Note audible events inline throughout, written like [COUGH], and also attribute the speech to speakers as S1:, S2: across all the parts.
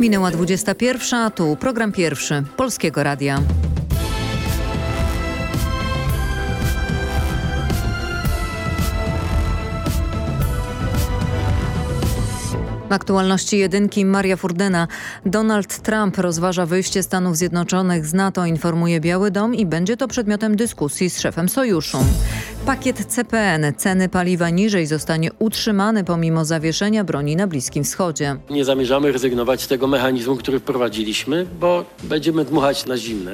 S1: Minęła 21, a tu program pierwszy Polskiego Radia. Aktualności jedynki Maria Furdena. Donald Trump rozważa wyjście Stanów Zjednoczonych z NATO, informuje Biały Dom i będzie to przedmiotem dyskusji z szefem sojuszu. Pakiet CPN ceny paliwa niżej zostanie utrzymany pomimo zawieszenia broni na Bliskim Wschodzie.
S2: Nie zamierzamy rezygnować z tego mechanizmu, który wprowadziliśmy, bo będziemy dmuchać na zimne.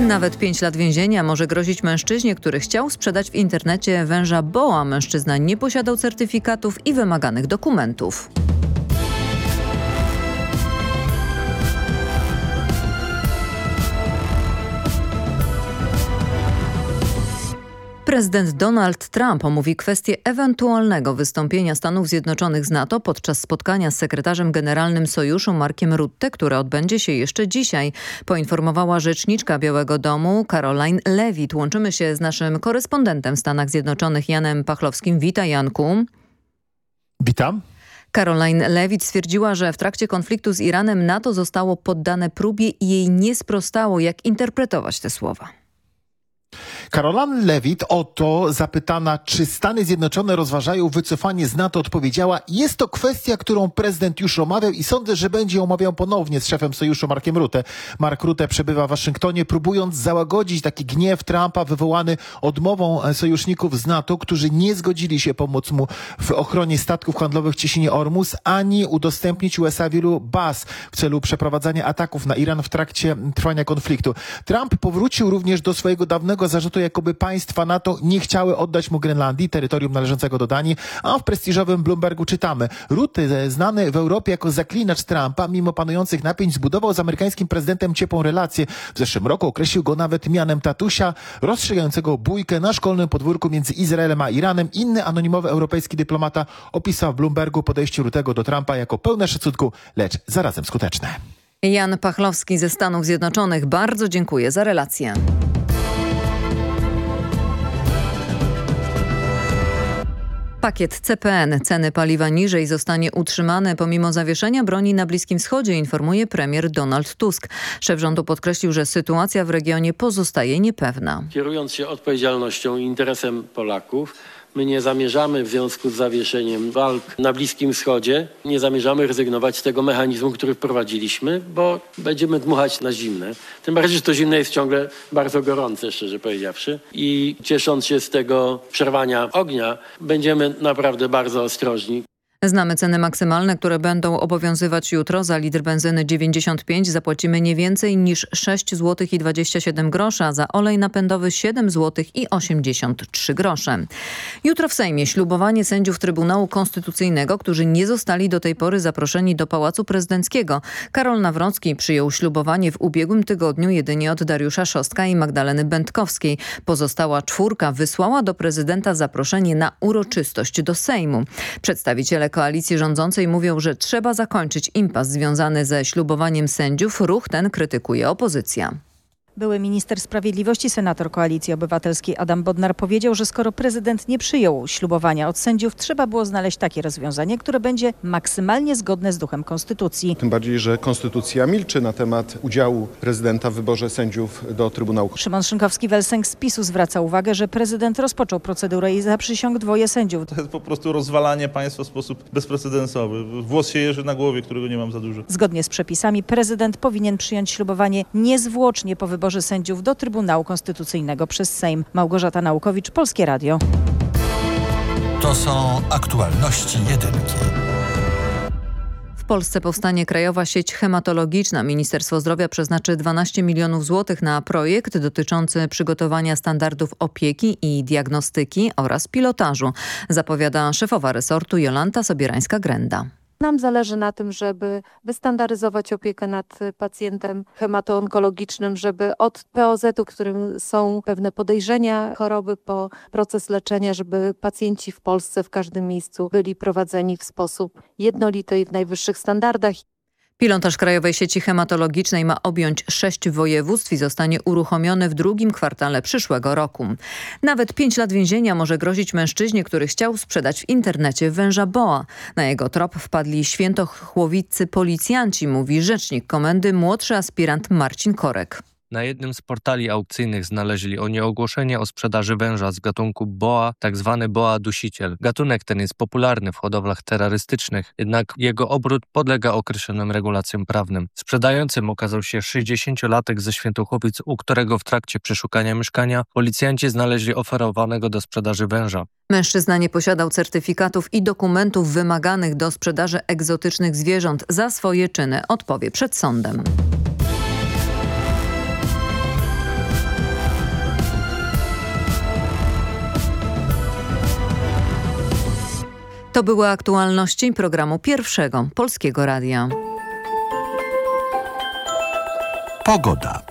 S1: Nawet 5 lat więzienia może grozić mężczyźnie, który chciał sprzedać w internecie węża boa. Mężczyzna nie posiadał certyfikatów i wymaganych dokumentów. Prezydent Donald Trump omówi kwestię ewentualnego wystąpienia Stanów Zjednoczonych z NATO podczas spotkania z sekretarzem generalnym sojuszu Markiem Rutte, które odbędzie się jeszcze dzisiaj, poinformowała rzeczniczka Białego Domu Caroline Levitt. Łączymy się z naszym korespondentem w Stanach Zjednoczonych Janem Pachlowskim. Witaj Janku.
S3: Witam.
S1: Caroline Levitt stwierdziła, że w trakcie konfliktu z Iranem NATO zostało poddane próbie i jej nie sprostało. Jak interpretować te słowa?
S3: Caroline Levitt o to zapytana, czy Stany Zjednoczone rozważają wycofanie z NATO, odpowiedziała, jest to kwestia, którą prezydent już omawiał i sądzę, że będzie omawiał ponownie z szefem sojuszu Markiem Rutte. Mark Rutte przebywa w Waszyngtonie, próbując załagodzić taki gniew Trumpa wywołany odmową e, sojuszników z NATO, którzy nie zgodzili się pomóc mu w ochronie statków handlowych w Ciesinie Ormus, ani udostępnić USA wielu baz w celu przeprowadzania ataków na Iran w trakcie trwania konfliktu. Trump powrócił również do swojego dawnego zarzutu jakoby państwa NATO nie chciały oddać mu Grenlandii, terytorium należącego do Danii, a w prestiżowym Bloombergu czytamy. Rutte, znany w Europie jako zaklinacz Trumpa, mimo panujących napięć, zbudował z amerykańskim prezydentem ciepłą relację. W zeszłym roku określił go nawet mianem tatusia, rozstrzygającego bójkę na szkolnym podwórku między Izraelem a Iranem. Inny anonimowy europejski dyplomata opisał w Bloombergu podejście Rutego do Trumpa jako pełne szacunku, lecz zarazem skuteczne.
S1: Jan Pachlowski ze Stanów Zjednoczonych. Bardzo dziękuję za relację. Pakiet CPN ceny paliwa niżej zostanie utrzymany pomimo zawieszenia broni na Bliskim Wschodzie, informuje premier Donald Tusk. Szef rządu podkreślił, że sytuacja w regionie pozostaje niepewna.
S2: Kierując się odpowiedzialnością i interesem Polaków, My nie zamierzamy w związku z zawieszeniem walk na Bliskim Wschodzie, nie zamierzamy rezygnować z tego mechanizmu, który wprowadziliśmy, bo będziemy dmuchać na zimne. Tym bardziej, że to zimne jest ciągle bardzo gorące, szczerze powiedziawszy. I ciesząc się z tego przerwania ognia, będziemy naprawdę bardzo ostrożni.
S1: Znamy ceny maksymalne, które będą obowiązywać jutro. Za litr benzyny 95 zapłacimy nie więcej niż 6 zł i 27 groszy, a za olej napędowy 7 zł i 83 grosze. Jutro w Sejmie ślubowanie sędziów Trybunału Konstytucyjnego, którzy nie zostali do tej pory zaproszeni do Pałacu Prezydenckiego. Karol Nawrocki przyjął ślubowanie w ubiegłym tygodniu jedynie od Dariusza Szostka i Magdaleny Będkowskiej. Pozostała czwórka wysłała do prezydenta zaproszenie na uroczystość do Sejmu. Przedstawiciele koalicji rządzącej mówią, że trzeba zakończyć impas związany ze ślubowaniem sędziów. Ruch ten krytykuje opozycja.
S4: Były minister sprawiedliwości, senator Koalicji Obywatelskiej Adam Bodnar powiedział, że skoro prezydent nie przyjął ślubowania od sędziów, trzeba było znaleźć takie rozwiązanie, które będzie maksymalnie zgodne z duchem konstytucji.
S5: Tym bardziej, że konstytucja milczy na temat udziału prezydenta w wyborze sędziów do Trybunału.
S4: Szymon Szynkowski-Welsenk z PiSu zwraca uwagę, że prezydent rozpoczął procedurę i zaprzysiąg dwoje sędziów.
S6: To jest po prostu rozwalanie państwa w sposób bezprecedensowy. Włos się jeży na głowie, którego nie mam za dużo.
S4: Zgodnie z przepisami prezydent powinien przyjąć ślubowanie niezwłocznie po wyborze wyborze sędziów do Trybunału Konstytucyjnego przez Sejm. Małgorzata Naukowicz, Polskie Radio.
S7: To są aktualności jedynki.
S1: W Polsce powstanie Krajowa Sieć Hematologiczna. Ministerstwo Zdrowia przeznaczy 12 milionów złotych na projekt dotyczący przygotowania standardów opieki i diagnostyki oraz pilotażu, zapowiada szefowa resortu Jolanta Sobierańska-Grenda.
S8: Nam zależy na tym, żeby wystandaryzować opiekę nad pacjentem hematoonkologicznym, żeby od POZ-u, którym są pewne podejrzenia choroby, po proces leczenia, żeby pacjenci w Polsce w każdym miejscu byli prowadzeni w sposób jednolity i w najwyższych standardach.
S1: Pilotaż Krajowej Sieci Hematologicznej ma objąć sześć województw i zostanie uruchomiony w drugim kwartale przyszłego roku. Nawet pięć lat więzienia może grozić mężczyźnie, który chciał sprzedać w internecie węża boa. Na jego trop wpadli świętochłowiccy policjanci, mówi rzecznik komendy młodszy aspirant Marcin Korek.
S9: Na jednym z portali aukcyjnych znaleźli oni ogłoszenie o sprzedaży węża z gatunku boa, tak zwany boa dusiciel. Gatunek ten jest popularny w hodowlach terrorystycznych, jednak jego obrót podlega określonym regulacjom prawnym. Sprzedającym okazał się 60-latek ze Świętochłowic, u którego w trakcie przeszukania mieszkania policjanci znaleźli oferowanego do sprzedaży węża.
S1: Mężczyzna nie posiadał certyfikatów i dokumentów wymaganych do sprzedaży egzotycznych zwierząt. Za swoje czyny odpowie przed sądem. To były aktualności programu pierwszego Polskiego Radia.
S7: Pogoda.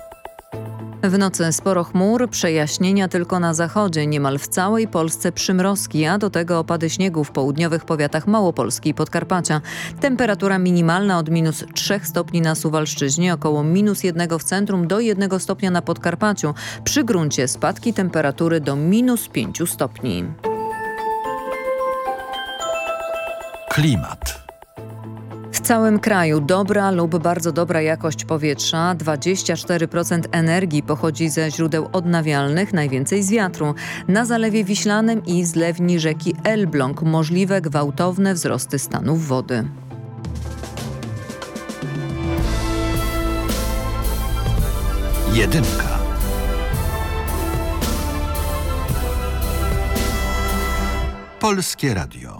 S1: W nocy sporo chmur, przejaśnienia tylko na zachodzie, niemal w całej Polsce przymrozki, a do tego opady śniegu w południowych powiatach Małopolski i Podkarpacia. Temperatura minimalna od minus 3 stopni na Suwalszczyźnie, około minus 1 w centrum do 1 stopnia na Podkarpaciu. Przy gruncie spadki temperatury do minus 5 stopni.
S7: Klimat.
S1: W całym kraju dobra lub bardzo dobra jakość powietrza. 24% energii pochodzi ze źródeł odnawialnych, najwięcej z wiatru. Na Zalewie Wiślanym i zlewni rzeki Elbląg możliwe gwałtowne wzrosty stanów wody.
S7: Jedynka. Polskie Radio.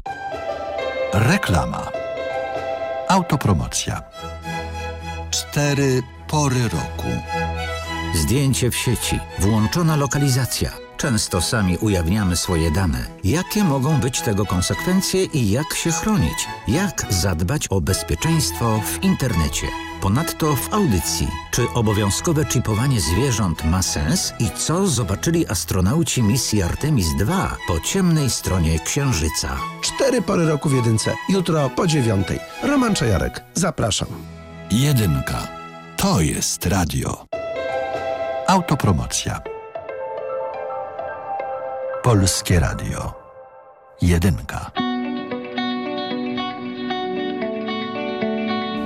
S7: Reklama. Autopromocja. Cztery pory roku.
S10: Zdjęcie w sieci, włączona lokalizacja. Często sami ujawniamy swoje dane. Jakie mogą być tego konsekwencje i jak się chronić? Jak zadbać o bezpieczeństwo w internecie? Ponadto w audycji, czy obowiązkowe chipowanie zwierząt ma sens i co zobaczyli astronauci misji Artemis II po ciemnej stronie Księżyca?
S11: Cztery pory roku w jedynce. Jutro po dziewiątej. Roman Czajarek. Zapraszam.
S7: Jedynka. To jest radio. Autopromocja. Polskie Radio. Jedynka.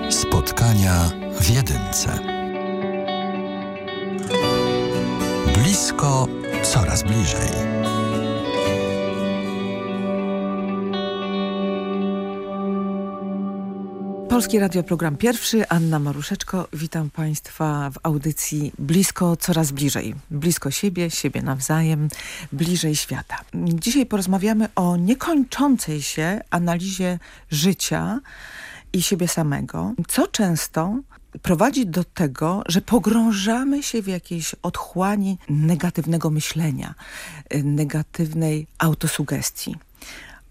S7: Spotkania w jedynce. Blisko, coraz bliżej.
S12: Polskie Radio, program pierwszy. Anna Maruszeczko. Witam Państwa w audycji Blisko, coraz bliżej. Blisko siebie, siebie nawzajem, bliżej świata. Dzisiaj porozmawiamy o niekończącej się analizie życia i siebie samego, co często prowadzi do tego, że pogrążamy się w jakiejś otchłani negatywnego myślenia, negatywnej autosugestii.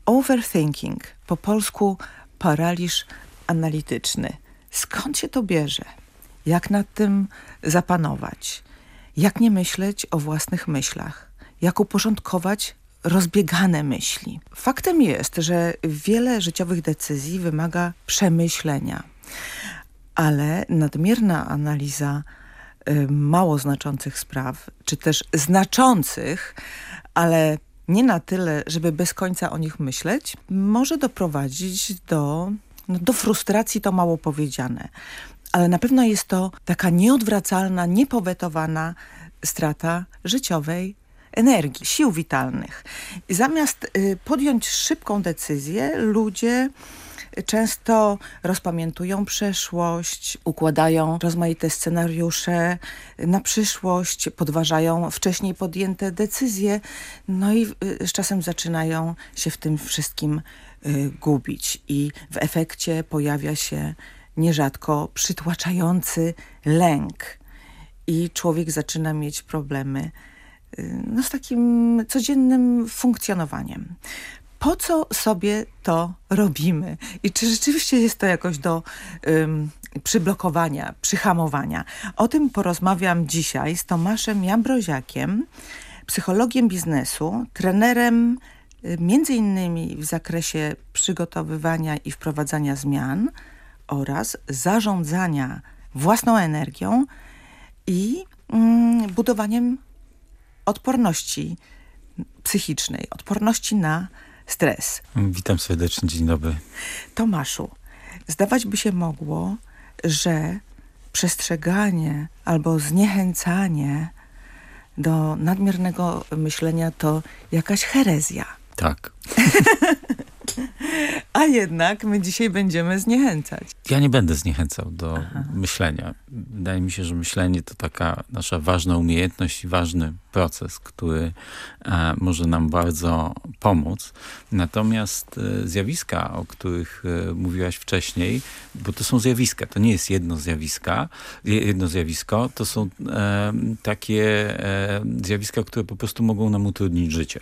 S12: Overthinking, po polsku paraliż analityczny. Skąd się to bierze? Jak nad tym zapanować? Jak nie myśleć o własnych myślach? Jak uporządkować rozbiegane myśli? Faktem jest, że wiele życiowych decyzji wymaga przemyślenia, ale nadmierna analiza y, mało znaczących spraw, czy też znaczących, ale nie na tyle, żeby bez końca o nich myśleć, może doprowadzić do, no, do frustracji, to mało powiedziane. Ale na pewno jest to taka nieodwracalna, niepowetowana strata życiowej energii, sił witalnych. Zamiast y, podjąć szybką decyzję, ludzie często rozpamiętują przeszłość, układają rozmaite scenariusze na przyszłość, podważają wcześniej podjęte decyzje, no i y, z czasem zaczynają się w tym wszystkim y, gubić i w efekcie pojawia się nierzadko przytłaczający lęk i człowiek zaczyna mieć problemy no, z takim codziennym funkcjonowaniem. Po co sobie to robimy? I czy rzeczywiście jest to jakoś do um, przyblokowania, przyhamowania? O tym porozmawiam dzisiaj z Tomaszem Jambroziakiem, psychologiem biznesu, trenerem między innymi w zakresie przygotowywania i wprowadzania zmian oraz zarządzania własną energią i mm, budowaniem odporności psychicznej, odporności na stres.
S13: Witam serdecznie, dzień dobry.
S12: Tomaszu, zdawać by się mogło, że przestrzeganie albo zniechęcanie do nadmiernego myślenia to jakaś herezja.
S13: Tak. [LAUGHS]
S12: A jednak my dzisiaj będziemy zniechęcać.
S13: Ja nie będę zniechęcał do Aha. myślenia. Wydaje mi się, że myślenie to taka nasza ważna umiejętność i ważny proces, który e, może nam bardzo pomóc. Natomiast e, zjawiska, o których e, mówiłaś wcześniej, bo to są zjawiska, to nie jest jedno zjawiska, jedno zjawisko, to są e, takie e, zjawiska, które po prostu mogą nam utrudnić życie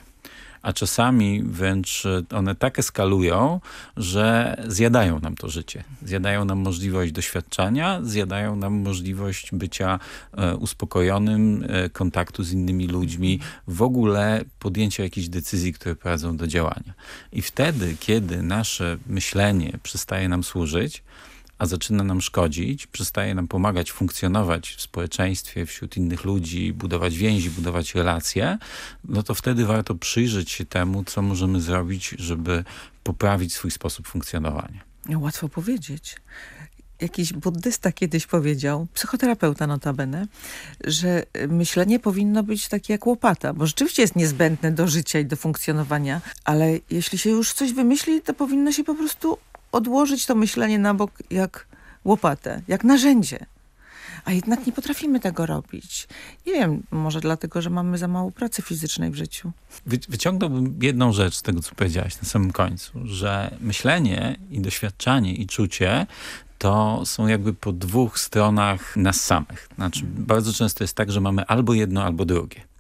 S13: a czasami wręcz one tak eskalują, że zjadają nam to życie. Zjadają nam możliwość doświadczania, zjadają nam możliwość bycia e, uspokojonym, e, kontaktu z innymi ludźmi, w ogóle podjęcia jakichś decyzji, które prowadzą do działania. I wtedy, kiedy nasze myślenie przestaje nam służyć, a zaczyna nam szkodzić, przestaje nam pomagać funkcjonować w społeczeństwie, wśród innych ludzi, budować więzi, budować relacje, no to wtedy warto przyjrzeć się temu, co możemy zrobić, żeby poprawić swój sposób funkcjonowania.
S12: No, łatwo powiedzieć jakiś buddysta kiedyś powiedział, psychoterapeuta notabene, że myślenie powinno być takie jak łopata, bo rzeczywiście jest niezbędne do życia i do funkcjonowania, ale jeśli się już coś wymyśli, to powinno się po prostu odłożyć to myślenie na bok jak łopatę, jak narzędzie. A jednak nie potrafimy tego robić. Nie wiem, może dlatego, że mamy za mało pracy fizycznej w życiu.
S13: Wy, wyciągnąłbym jedną rzecz z tego, co powiedziałaś na samym końcu, że myślenie i doświadczanie i czucie to są jakby po dwóch stronach nas samych. Znaczy, bardzo często jest tak, że mamy albo jedno, albo drugie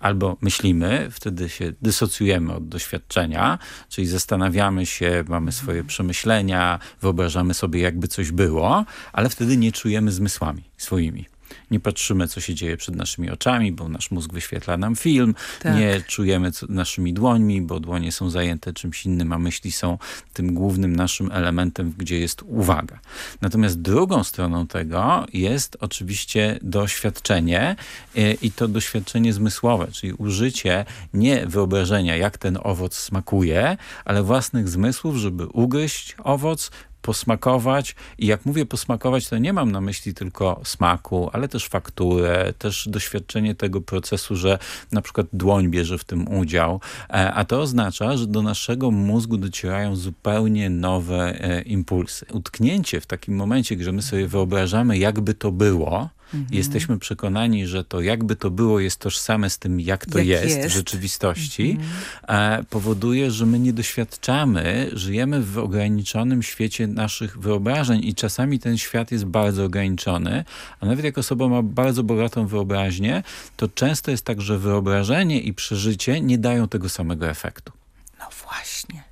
S13: albo myślimy, wtedy się dysocjujemy od doświadczenia, czyli zastanawiamy się, mamy swoje przemyślenia, wyobrażamy sobie jakby coś było, ale wtedy nie czujemy zmysłami swoimi nie patrzymy, co się dzieje przed naszymi oczami, bo nasz mózg wyświetla nam film, tak. nie czujemy co, naszymi dłońmi, bo dłonie są zajęte czymś innym, a myśli są tym głównym naszym elementem, gdzie jest uwaga. Natomiast drugą stroną tego jest oczywiście doświadczenie e, i to doświadczenie zmysłowe, czyli użycie nie wyobrażenia, jak ten owoc smakuje, ale własnych zmysłów, żeby ugryźć owoc, posmakować i jak mówię posmakować, to nie mam na myśli tylko smaku, ale też fakturę, też doświadczenie tego procesu, że na przykład dłoń bierze w tym udział, e, a to oznacza, że do naszego mózgu docierają zupełnie nowe e, impulsy. Utknięcie w takim momencie, gdzie my sobie wyobrażamy, jakby to było, Mhm. Jesteśmy przekonani, że to jakby to było jest tożsame z tym, jak to jak jest, jest, w rzeczywistości, mhm. powoduje, że my nie doświadczamy, żyjemy w ograniczonym świecie naszych wyobrażeń i czasami ten świat jest bardzo ograniczony, a nawet jak osoba ma bardzo bogatą wyobraźnię, to często jest tak, że wyobrażenie i przeżycie nie dają tego samego efektu.
S12: No właśnie.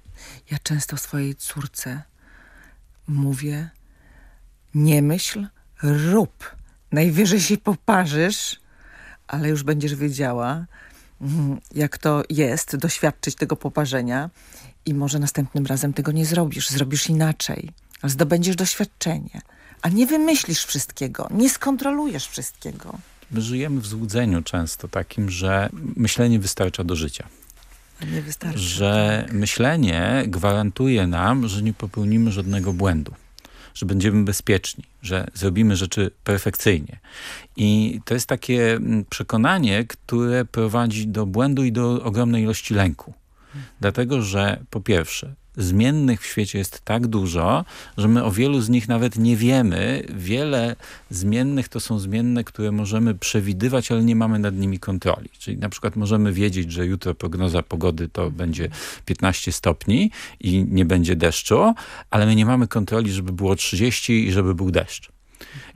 S12: Ja często swojej córce mówię, nie myśl, rób. Najwyżej się poparzysz, ale już będziesz wiedziała, mhm, jak to jest, doświadczyć tego poparzenia i może następnym razem tego nie zrobisz, zrobisz inaczej. Zdobędziesz doświadczenie, a nie wymyślisz wszystkiego, nie skontrolujesz wszystkiego.
S13: My żyjemy w złudzeniu często takim, że myślenie wystarcza do życia.
S12: Nie wystarczy.
S13: że myślenie gwarantuje nam, że nie popełnimy żadnego błędu że będziemy bezpieczni, że zrobimy rzeczy perfekcyjnie. I to jest takie mm, przekonanie, które prowadzi do błędu i do ogromnej ilości lęku. Dlatego, że po pierwsze, zmiennych w świecie jest tak dużo, że my o wielu z nich nawet nie wiemy. Wiele zmiennych to są zmienne, które możemy przewidywać, ale nie mamy nad nimi kontroli. Czyli na przykład możemy wiedzieć, że jutro prognoza pogody to będzie 15 stopni i nie będzie deszczu, ale my nie mamy kontroli, żeby było 30 i żeby był deszcz.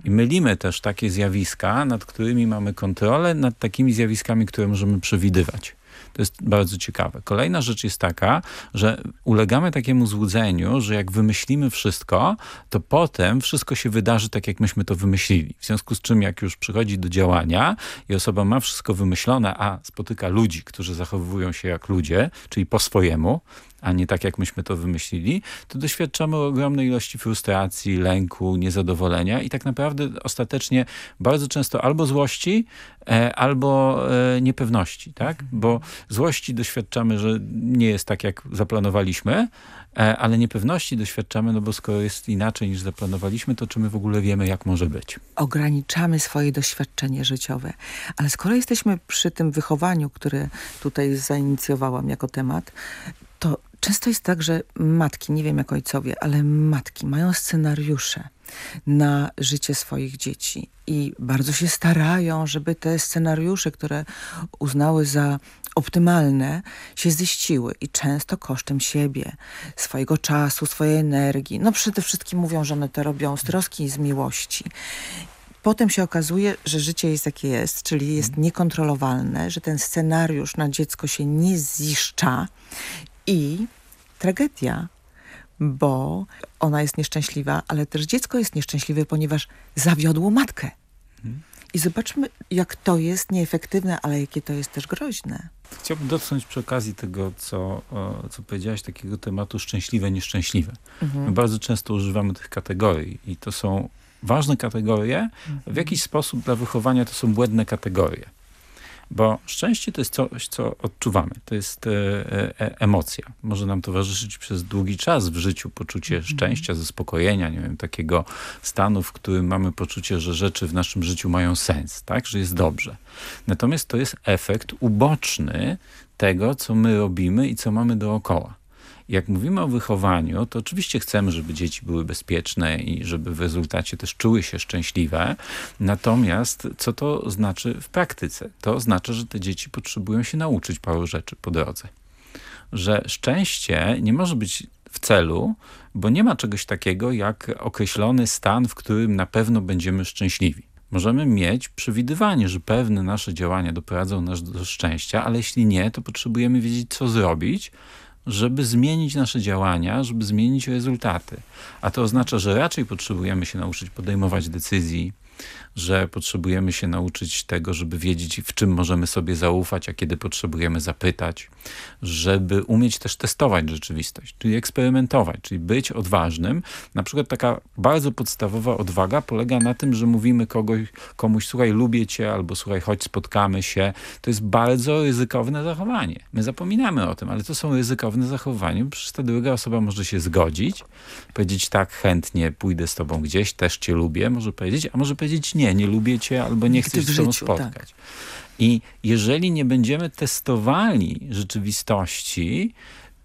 S13: I mylimy też takie zjawiska, nad którymi mamy kontrolę, nad takimi zjawiskami, które możemy przewidywać. To jest bardzo ciekawe. Kolejna rzecz jest taka, że ulegamy takiemu złudzeniu, że jak wymyślimy wszystko, to potem wszystko się wydarzy tak, jak myśmy to wymyślili. W związku z czym, jak już przychodzi do działania i osoba ma wszystko wymyślone, a spotyka ludzi, którzy zachowują się jak ludzie, czyli po swojemu, a nie tak, jak myśmy to wymyślili, to doświadczamy ogromnej ilości frustracji, lęku, niezadowolenia i tak naprawdę ostatecznie bardzo często albo złości, e, albo e, niepewności, tak? Bo złości doświadczamy, że nie jest tak, jak zaplanowaliśmy, e, ale niepewności doświadczamy, no bo skoro jest inaczej niż zaplanowaliśmy, to czy my w ogóle wiemy, jak może być?
S12: Ograniczamy swoje doświadczenie życiowe. Ale skoro jesteśmy przy tym wychowaniu, które tutaj zainicjowałam jako temat, często jest tak, że matki, nie wiem jak ojcowie, ale matki mają scenariusze na życie swoich dzieci i bardzo się starają, żeby te scenariusze, które uznały za optymalne, się ziściły i często kosztem siebie, swojego czasu, swojej energii. No przede wszystkim mówią, że one to robią z troski i z miłości. Potem się okazuje, że życie jest jakie jest, czyli jest niekontrolowalne, że ten scenariusz na dziecko się nie ziszcza i tragedia, bo ona jest nieszczęśliwa, ale też dziecko jest nieszczęśliwe, ponieważ zawiodło matkę. I zobaczmy, jak to jest nieefektywne, ale jakie to jest też groźne.
S13: Chciałbym dotknąć przy okazji tego, co, co powiedziałaś, takiego tematu szczęśliwe, nieszczęśliwe. Mhm. My bardzo często używamy tych kategorii i to są ważne kategorie. W jakiś sposób dla wychowania to są błędne kategorie. Bo szczęście to jest coś, co odczuwamy. To jest e, e, emocja. Może nam towarzyszyć przez długi czas w życiu poczucie -hmm. szczęścia, zaspokojenia, nie wiem, takiego stanu, w którym mamy poczucie, że rzeczy w naszym życiu mają sens, tak? Że jest dobrze. Natomiast to jest efekt uboczny tego, co my robimy i co mamy dookoła. Jak mówimy o wychowaniu, to oczywiście chcemy, żeby dzieci były bezpieczne i żeby w rezultacie też czuły się szczęśliwe. Natomiast co to znaczy w praktyce? To oznacza, że te dzieci potrzebują się nauczyć paru rzeczy po drodze. Że szczęście nie może być w celu, bo nie ma czegoś takiego jak określony stan, w którym na pewno będziemy szczęśliwi. Możemy mieć przewidywanie, że pewne nasze działania doprowadzą nas do szczęścia, ale jeśli nie, to potrzebujemy wiedzieć, co zrobić, żeby zmienić nasze działania, żeby zmienić rezultaty. A to oznacza, że raczej potrzebujemy się nauczyć podejmować decyzji, że potrzebujemy się nauczyć tego, żeby wiedzieć, w czym możemy sobie zaufać, a kiedy potrzebujemy zapytać, żeby umieć też testować rzeczywistość, czyli eksperymentować, czyli być odważnym. Na przykład taka bardzo podstawowa odwaga polega na tym, że mówimy kogoś, komuś, słuchaj, lubię cię, albo słuchaj, chodź, spotkamy się. To jest bardzo ryzykowne zachowanie. My zapominamy o tym, ale to są ryzykowne zachowania, przecież ta druga osoba może się zgodzić, powiedzieć tak, chętnie pójdę z tobą gdzieś, też cię lubię, może powiedzieć, a może powiedzieć nie, nie lubię cię albo nie chcę się z tobą spotkać. Tak. I jeżeli nie będziemy testowali rzeczywistości,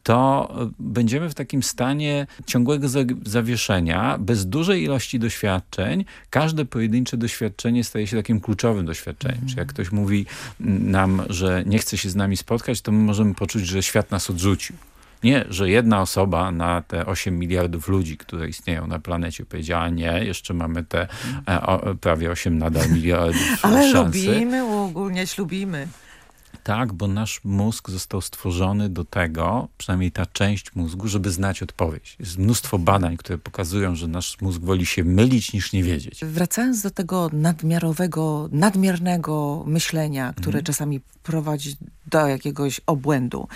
S13: to będziemy w takim stanie ciągłego zawieszenia, bez dużej ilości doświadczeń. Każde pojedyncze doświadczenie staje się takim kluczowym doświadczeniem. Mm. Czy jak ktoś mówi nam, że nie chce się z nami spotkać, to my możemy poczuć, że świat nas odrzucił. Nie, że jedna osoba na te 8 miliardów ludzi, które istnieją na planecie powiedziała nie, jeszcze mamy te e, o, prawie 8 nadal miliardów
S12: Ale
S13: szansy.
S12: lubimy, uogólniać lubimy.
S13: Tak, bo nasz mózg został stworzony do tego, przynajmniej ta część mózgu, żeby znać odpowiedź. Jest mnóstwo badań, które pokazują, że nasz mózg woli się mylić niż nie wiedzieć.
S12: Wracając do tego nadmiarowego, nadmiernego myślenia, które mm. czasami prowadzi do jakiegoś obłędu.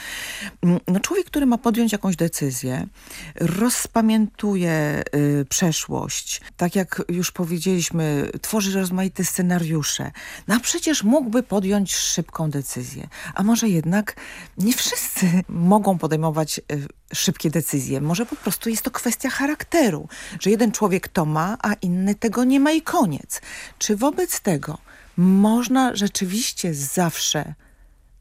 S12: Mm, No człowiek, który ma podjąć jakąś decyzję, rozpamiętuje y, przeszłość, tak jak już powiedzieliśmy, tworzy rozmaite scenariusze. No a przecież mógłby podjąć szybką decyzję. A może jednak nie wszyscy mogą podejmować y, szybkie decyzje. Może po prostu jest to kwestia charakteru, że jeden człowiek to ma, a inny tego nie ma i koniec. Czy wobec tego można rzeczywiście zawsze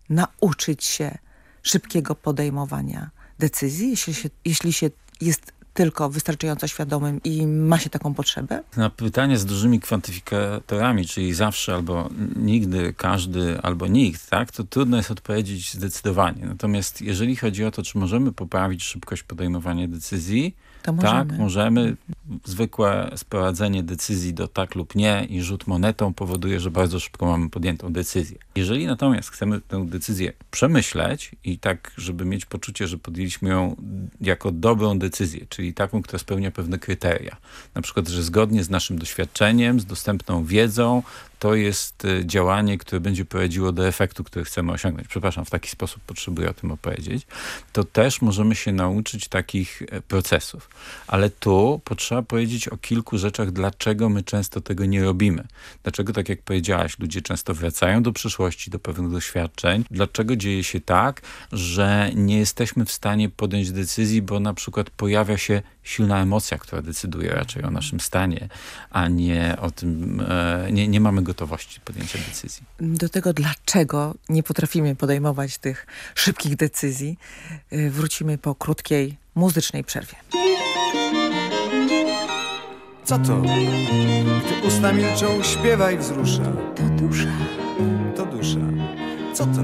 S12: nauczyć się szybkiego podejmowania decyzji, jeśli się, jeśli się jest tylko wystarczająco świadomym i ma się taką potrzebę?
S13: Na pytanie z dużymi kwantyfikatorami, czyli zawsze albo nigdy, każdy albo nikt, tak, to trudno jest odpowiedzieć zdecydowanie. Natomiast jeżeli chodzi o to, czy możemy poprawić szybkość podejmowania decyzji,
S12: To
S13: tak,
S12: możemy.
S13: możemy. Zwykłe sprowadzenie decyzji do tak lub nie i rzut monetą powoduje, że bardzo szybko mamy podjętą decyzję. Jeżeli natomiast chcemy tę decyzję przemyśleć i tak, żeby mieć poczucie, że podjęliśmy ją jako dobrą decyzję, czyli taką, która spełnia pewne kryteria. Na przykład, że zgodnie z naszym doświadczeniem, z dostępną wiedzą, to jest y, działanie, które będzie prowadziło do efektu, który chcemy osiągnąć. Przepraszam, w taki sposób potrzebuję o tym opowiedzieć. To też możemy się nauczyć takich e, procesów. Ale tu potrzeba powiedzieć o kilku rzeczach, dlaczego my często tego nie robimy. Dlaczego, tak jak powiedziałaś, ludzie często wracają do przeszłości, do pewnych doświadczeń. Dlaczego dzieje się tak, że nie jesteśmy w stanie podjąć decyzji, bo na przykład pojawia się silna emocja, która decyduje raczej o naszym stanie, a nie o tym, e, nie, nie mamy gotowości podjęcia decyzji.
S12: Do tego, dlaczego nie potrafimy podejmować tych szybkich decyzji, y, wrócimy po krótkiej muzycznej przerwie.
S14: Co to? Gdy usta milczą, śpiewa i wzrusza.
S15: To dusza.
S14: To dusza. Co to?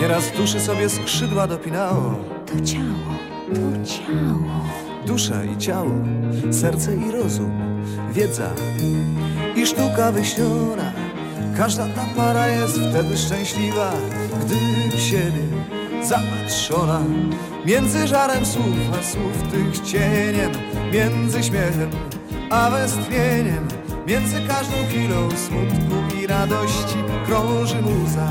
S14: Nieraz duszy sobie skrzydła dopinało.
S15: To ciało. To ciało.
S14: Dusza i ciało, serce i rozum, wiedza i sztuka wyśniona. Każda ta para jest wtedy szczęśliwa, gdy w siebie zapatrzona. Między żarem słów, a słów tych cieniem, między śmiechem, a westchnieniem, między każdą chwilą smutku i radości krąży muza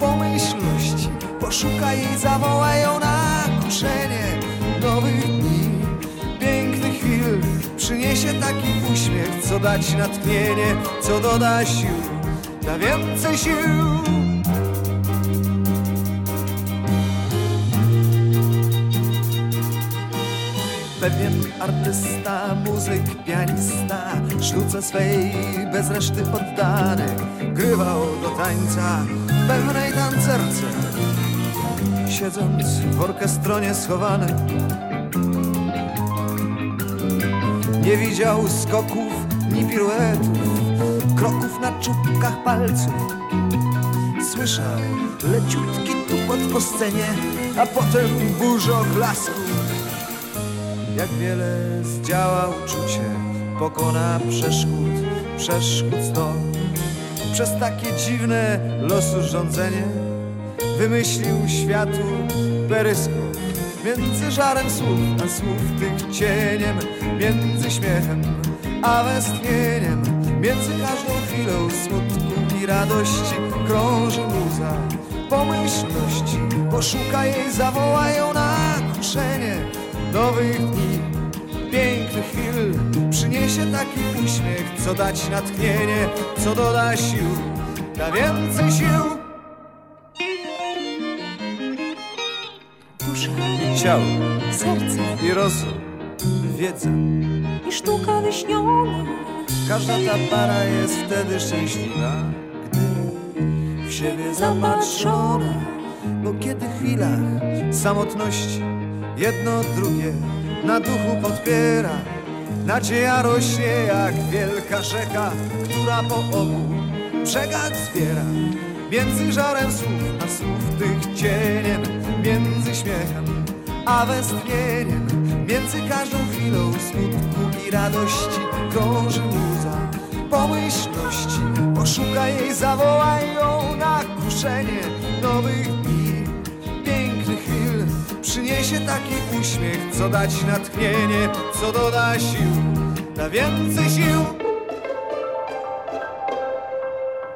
S14: pomyślności. Poszukaj jej, zawołaj ją na kuszenie nowych chwil Przyniesie taki uśmiech, co dać natchnienie Co doda sił, da więcej sił. Pewien artysta, muzyk, pianista Sztuce swej bez reszty poddany Grywał do tańca pewnej tancerce Siedząc w orkestronie schowany Nie widział skoków ni piruetów, kroków na czubkach palców. Słyszał leciutki tupot po scenie, a potem burzę oklasków. Jak wiele zdziała uczucie, pokona przeszkód, przeszkód sto. Przez takie dziwne losu rządzenie wymyślił światu peryskop. Między żarem słów, a słów tych cieniem Między śmiechem, a westchnieniem Między każdą chwilą smutku i radości Krąży muza pomyślności. Poszukaj jej, zawołaj ją na kuszenie Nowych dni, pięknych chwil Przyniesie taki uśmiech, co dać natchnienie Co doda sił, da więcej sił ciało
S15: Serce.
S14: i rozum, wiedza.
S15: I sztuka wyśniona.
S14: Każda ta para jest wtedy szczęśliwa, gdy w siebie zapatrzona. Bo kiedy w chwilach samotności jedno drugie na duchu podpiera, nadzieja rośnie jak wielka rzeka, która po obu brzegach zbiera. Między żarem słów, a słów tych cieniem, między śmiechem, a westchnieniem, między każdą chwilą smutku i radości krąży muza pomyślności. Poszukaj jej, zawołaj ją na kuszenie nowych dni, pięknych chwil. Przyniesie taki uśmiech, co dać natchnienie, co doda sił, da więcej sił.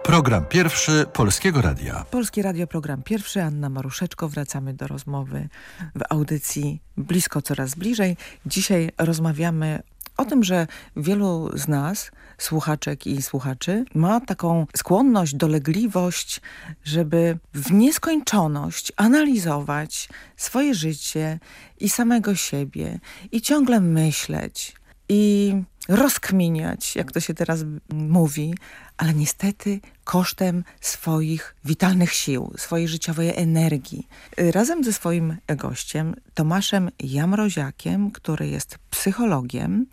S7: Program pierwszy Polskiego Radia.
S12: Polskie Radio, program pierwszy. Anna Maruszeczko. Wracamy do rozmowy w audycji Blisko Coraz Bliżej. Dzisiaj rozmawiamy o tym, że wielu z nas, słuchaczek i słuchaczy, ma taką skłonność, dolegliwość, żeby w nieskończoność analizować swoje życie i samego siebie i ciągle myśleć i rozkminiać, jak to się teraz mówi, ale niestety kosztem swoich witalnych sił, swojej życiowej energii. Razem ze swoim gościem, Tomaszem Jamroziakiem, który jest psychologiem,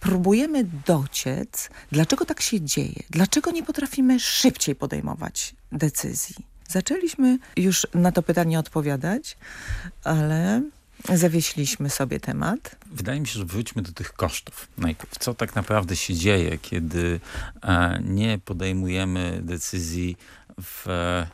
S12: próbujemy dociec, dlaczego tak się dzieje, dlaczego nie potrafimy szybciej podejmować decyzji. Zaczęliśmy już na to pytanie odpowiadać, ale Zawieśliśmy sobie temat.
S13: Wydaje mi się, że wróćmy do tych kosztów. Najpierw, co tak naprawdę się dzieje, kiedy e, nie podejmujemy decyzji w,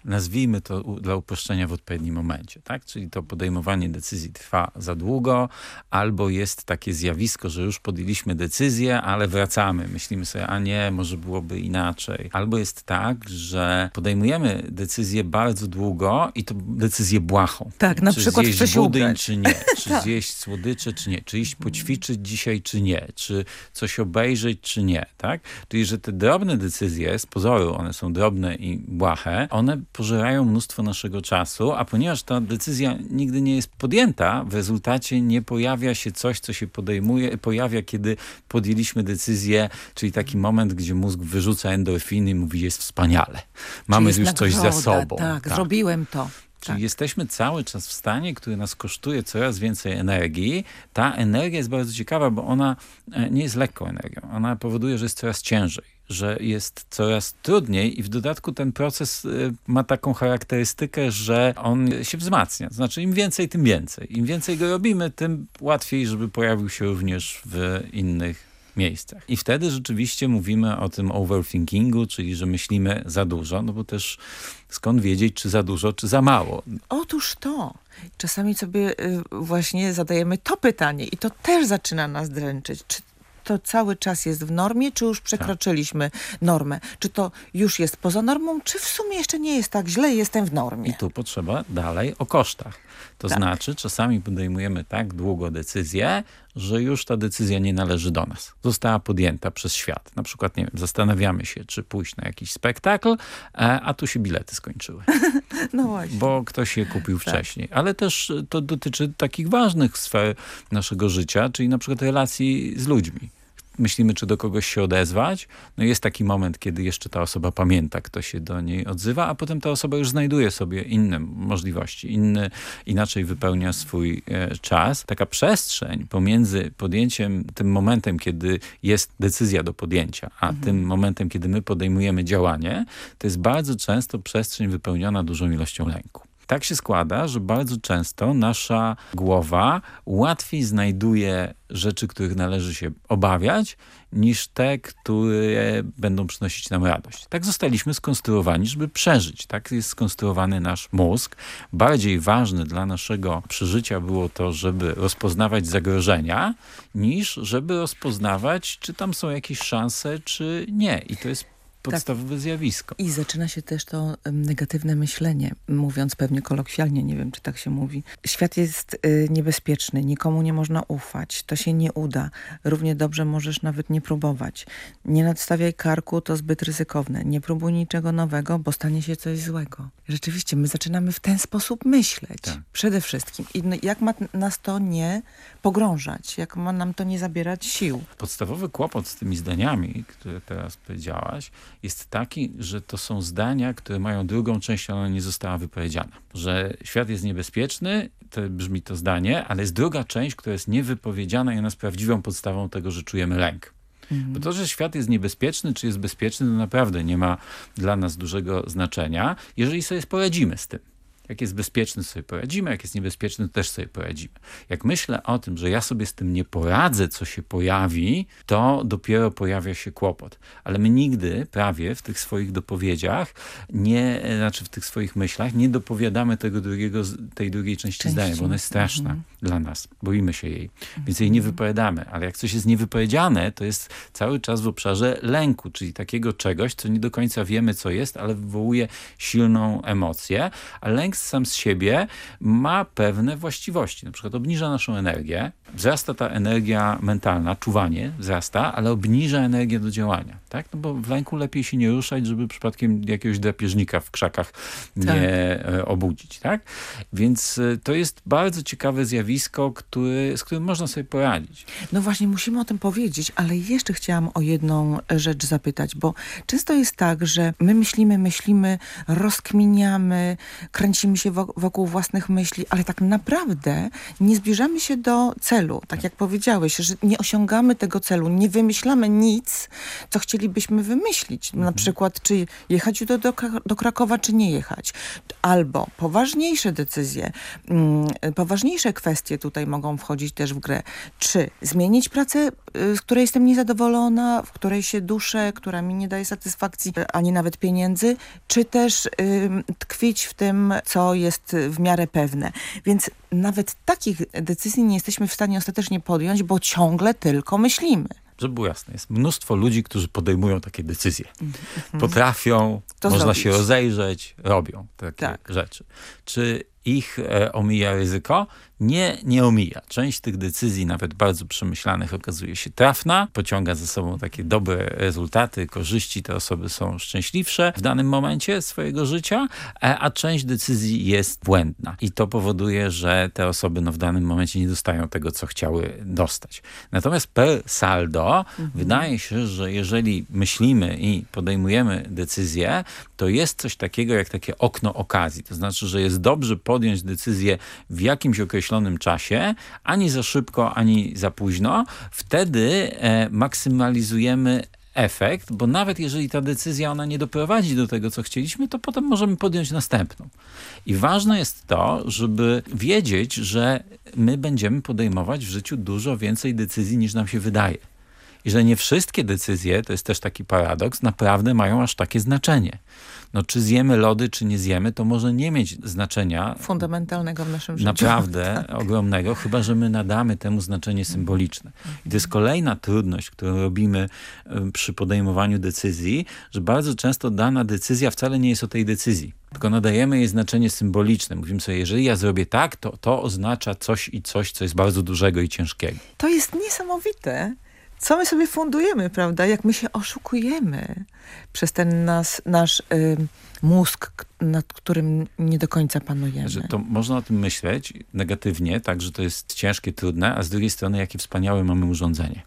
S13: nazwijmy to dla uproszczenia w odpowiednim momencie, tak? Czyli to podejmowanie decyzji trwa za długo, albo jest takie zjawisko, że już podjęliśmy decyzję, ale wracamy. Myślimy sobie, a nie, może byłoby inaczej. Albo jest tak, że podejmujemy decyzję bardzo długo i to decyzję błahą.
S12: Tak, na
S13: czy
S12: przykład
S13: zjeść
S12: chce
S13: budyń,
S12: ubrać.
S13: czy nie. [LAUGHS] Czy
S12: Tak.
S13: zjeść słodycze, czy nie. Czy iść poćwiczyć dzisiaj, czy nie. Czy coś obejrzeć, czy nie, tak? Czyli, że te drobne decyzje, z pozoru one są drobne i błahe, one pożerają mnóstwo naszego czasu, a ponieważ ta decyzja nigdy nie jest podjęta, w rezultacie nie pojawia się coś, co się podejmuje, pojawia, kiedy podjęliśmy decyzję, czyli taki moment, gdzie mózg wyrzuca endorfiny i mówi, jest wspaniale. Mamy
S12: Czy
S13: już
S12: jest
S13: coś za sobą.
S12: Tak, zrobiłem to.
S13: Czyli jesteśmy cały czas w stanie, który nas kosztuje coraz więcej energii. Ta energia jest bardzo ciekawa, bo ona e, nie jest lekką energią. Ona powoduje, że jest coraz ciężej, że jest coraz trudniej i w dodatku ten proces e, ma taką charakterystykę, że on się wzmacnia. To znaczy im więcej, tym więcej. Im więcej go robimy, tym łatwiej, żeby pojawił się również w innych miejscach. I wtedy rzeczywiście mówimy o tym overthinkingu, czyli że myślimy za dużo, no bo też skąd wiedzieć, czy za dużo, czy za mało.
S12: Otóż to. Czasami sobie y, właśnie zadajemy to pytanie i to też zaczyna nas dręczyć. Czy to cały czas jest w normie, czy już przekroczyliśmy normę? Czy to już jest poza normą, czy w sumie jeszcze nie jest tak źle, jestem w normie?
S13: I tu potrzeba dalej o kosztach. To
S12: Tak.
S13: znaczy czasami podejmujemy tak długo decyzję, że już ta decyzja nie należy do nas. Została podjęta przez świat. Na przykład, nie wiem, zastanawiamy się, czy pójść na jakiś spektakl, e, a tu się bilety skończyły. [LAUGHS]
S12: No właśnie.
S13: bo ktoś je kupił wcześniej. Ale też to dotyczy takich ważnych sfer naszego życia, czyli na przykład relacji z ludźmi. Myślimy, czy do kogoś się odezwać. No jest taki moment, kiedy jeszcze ta osoba pamięta, kto się do niej odzywa, a potem ta osoba już znajduje sobie inne możliwości, inny, inaczej wypełnia swój e, czas. Taka przestrzeń pomiędzy podjęciem, tym momentem, kiedy jest decyzja do podjęcia, a tym momentem, kiedy my podejmujemy działanie, to jest bardzo często przestrzeń wypełniona dużą ilością lęku. Tak się składa, że bardzo często nasza głowa łatwiej znajduje rzeczy, których należy się obawiać, niż te, które będą przynosić nam radość. Tak zostaliśmy skonstruowani, żeby przeżyć. Tak jest skonstruowany nasz mózg. Bardziej ważne dla naszego przeżycia było to, żeby rozpoznawać zagrożenia, niż żeby rozpoznawać, czy tam są jakieś szanse, czy nie. I to jest podstawowe zjawisko.
S12: I zaczyna się też to negatywne myślenie, mówiąc pewnie kolokwialnie, nie wiem czy tak się mówi. Świat jest y, niebezpieczny, nikomu nie można ufać, to się nie uda. Równie dobrze możesz nawet nie próbować. Nie nadstawiaj karku, to zbyt ryzykowne. Nie próbuj niczego nowego, bo stanie się coś złego. Rzeczywiście, my zaczynamy w ten sposób myśleć. Przede wszystkim. I no, jak ma nas to nie pogrążać? Jak ma nam to nie zabierać sił?
S13: Podstawowy kłopot z tymi zdaniami, które teraz powiedziałaś, jest taki, że to są zdania, które mają drugą część, ona nie została wypowiedziana. Że świat jest niebezpieczny, to brzmi to zdanie, ale jest druga część, która jest niewypowiedziana i ona jest prawdziwą podstawą tego, że czujemy lęk. Bo to, że świat jest niebezpieczny, czy jest bezpieczny, to naprawdę nie ma dla nas dużego znaczenia, jeżeli sobie poradzimy z tym. Jak jest bezpieczny, sobie poradzimy, jak jest niebezpieczny, też sobie poradzimy. Jak myślę o tym, że ja sobie z tym nie poradzę, co się pojawi, to dopiero pojawia się kłopot. Ale my nigdy prawie w tych swoich dopowiedziach, nie, znaczy w tych swoich myślach, nie dopowiadamy tego drugiego, tej drugiej części, części. zdania, bo ona jest straszna mhm. dla nas. Boimy się jej, więc jej nie mhm. wypowiadamy. Ale jak coś jest niewypowiedziane, to jest cały czas w obszarze lęku, czyli takiego czegoś, co nie do końca wiemy, co jest, ale wywołuje silną emocję. A lęk sam z siebie ma pewne właściwości. Na przykład obniża naszą energię, wzrasta ta energia mentalna, czuwanie wzrasta, ale obniża energię do działania. Tak? No bo w lęku lepiej się nie ruszać, żeby przypadkiem jakiegoś drapieżnika w krzakach nie tak. E, obudzić. Tak? Więc e, to jest bardzo ciekawe zjawisko, który, z którym można sobie poradzić.
S12: No właśnie, musimy o tym powiedzieć, ale jeszcze chciałam o jedną rzecz zapytać, bo często jest tak, że my myślimy, myślimy, rozkminiamy, kręcimy się wokół własnych myśli, ale tak naprawdę nie zbliżamy się do celu, tak jak powiedziałeś, że nie osiągamy tego celu, nie wymyślamy nic, co chcielibyśmy wymyślić. Na mhm. przykład, czy jechać do, do, do Krakowa, czy nie jechać. Albo poważniejsze decyzje, mm, poważniejsze kwestie tutaj mogą wchodzić też w grę. Czy zmienić pracę, y, z której jestem niezadowolona, w której się duszę, która mi nie daje satysfakcji, ani nawet pieniędzy, czy też tkwić w tym, co jest w miarę pewne. Więc nawet takich decyzji nie jesteśmy w stanie ostatecznie podjąć, bo ciągle tylko myślimy
S13: żeby było jasne, jest mnóstwo ludzi, którzy podejmują takie decyzje. Mm -hmm. Potrafią, to można zrobić. się rozejrzeć, robią takie tak. rzeczy. Czy ich e, omija ryzyko? Nie, nie omija. Część tych decyzji, nawet bardzo przemyślanych, okazuje się trafna, pociąga ze sobą takie dobre rezultaty, korzyści, te osoby są szczęśliwsze w danym momencie swojego życia, e, a część decyzji jest błędna. I to powoduje, że te osoby no, w danym momencie nie dostają tego, co chciały dostać. Natomiast per saldo mhm. wydaje się, że jeżeli myślimy i podejmujemy decyzję, to jest coś takiego jak takie okno okazji. To znaczy, że jest dobrze podjąć decyzję w jakimś określonym czasie, ani za szybko, ani za późno. Wtedy e, maksymalizujemy efekt, bo nawet jeżeli ta decyzja ona nie doprowadzi do tego, co chcieliśmy, to potem możemy podjąć następną. I ważne jest to, żeby wiedzieć, że my będziemy podejmować w życiu dużo więcej decyzji niż nam się wydaje. I że nie wszystkie decyzje, to jest też taki paradoks, naprawdę mają aż takie znaczenie no czy zjemy lody, czy nie zjemy, to może nie mieć znaczenia.
S12: Fundamentalnego w naszym życiu.
S13: Naprawdę [LAUGHS] tak. ogromnego, chyba że my nadamy temu znaczenie symboliczne. I to jest kolejna trudność, którą robimy przy podejmowaniu decyzji, że bardzo często dana decyzja wcale nie jest o tej decyzji tylko nadajemy jej znaczenie symboliczne. Mówimy sobie, jeżeli ja zrobię tak, to to oznacza coś i coś, co jest bardzo dużego i ciężkiego.
S12: To jest niesamowite, co my sobie fundujemy, prawda? Jak my się oszukujemy przez ten nas, nasz y, mózg, nad którym nie do końca panujemy.
S13: Że to można o tym myśleć negatywnie, tak, że to jest ciężkie, trudne, a z drugiej strony jakie wspaniałe mamy urządzenie.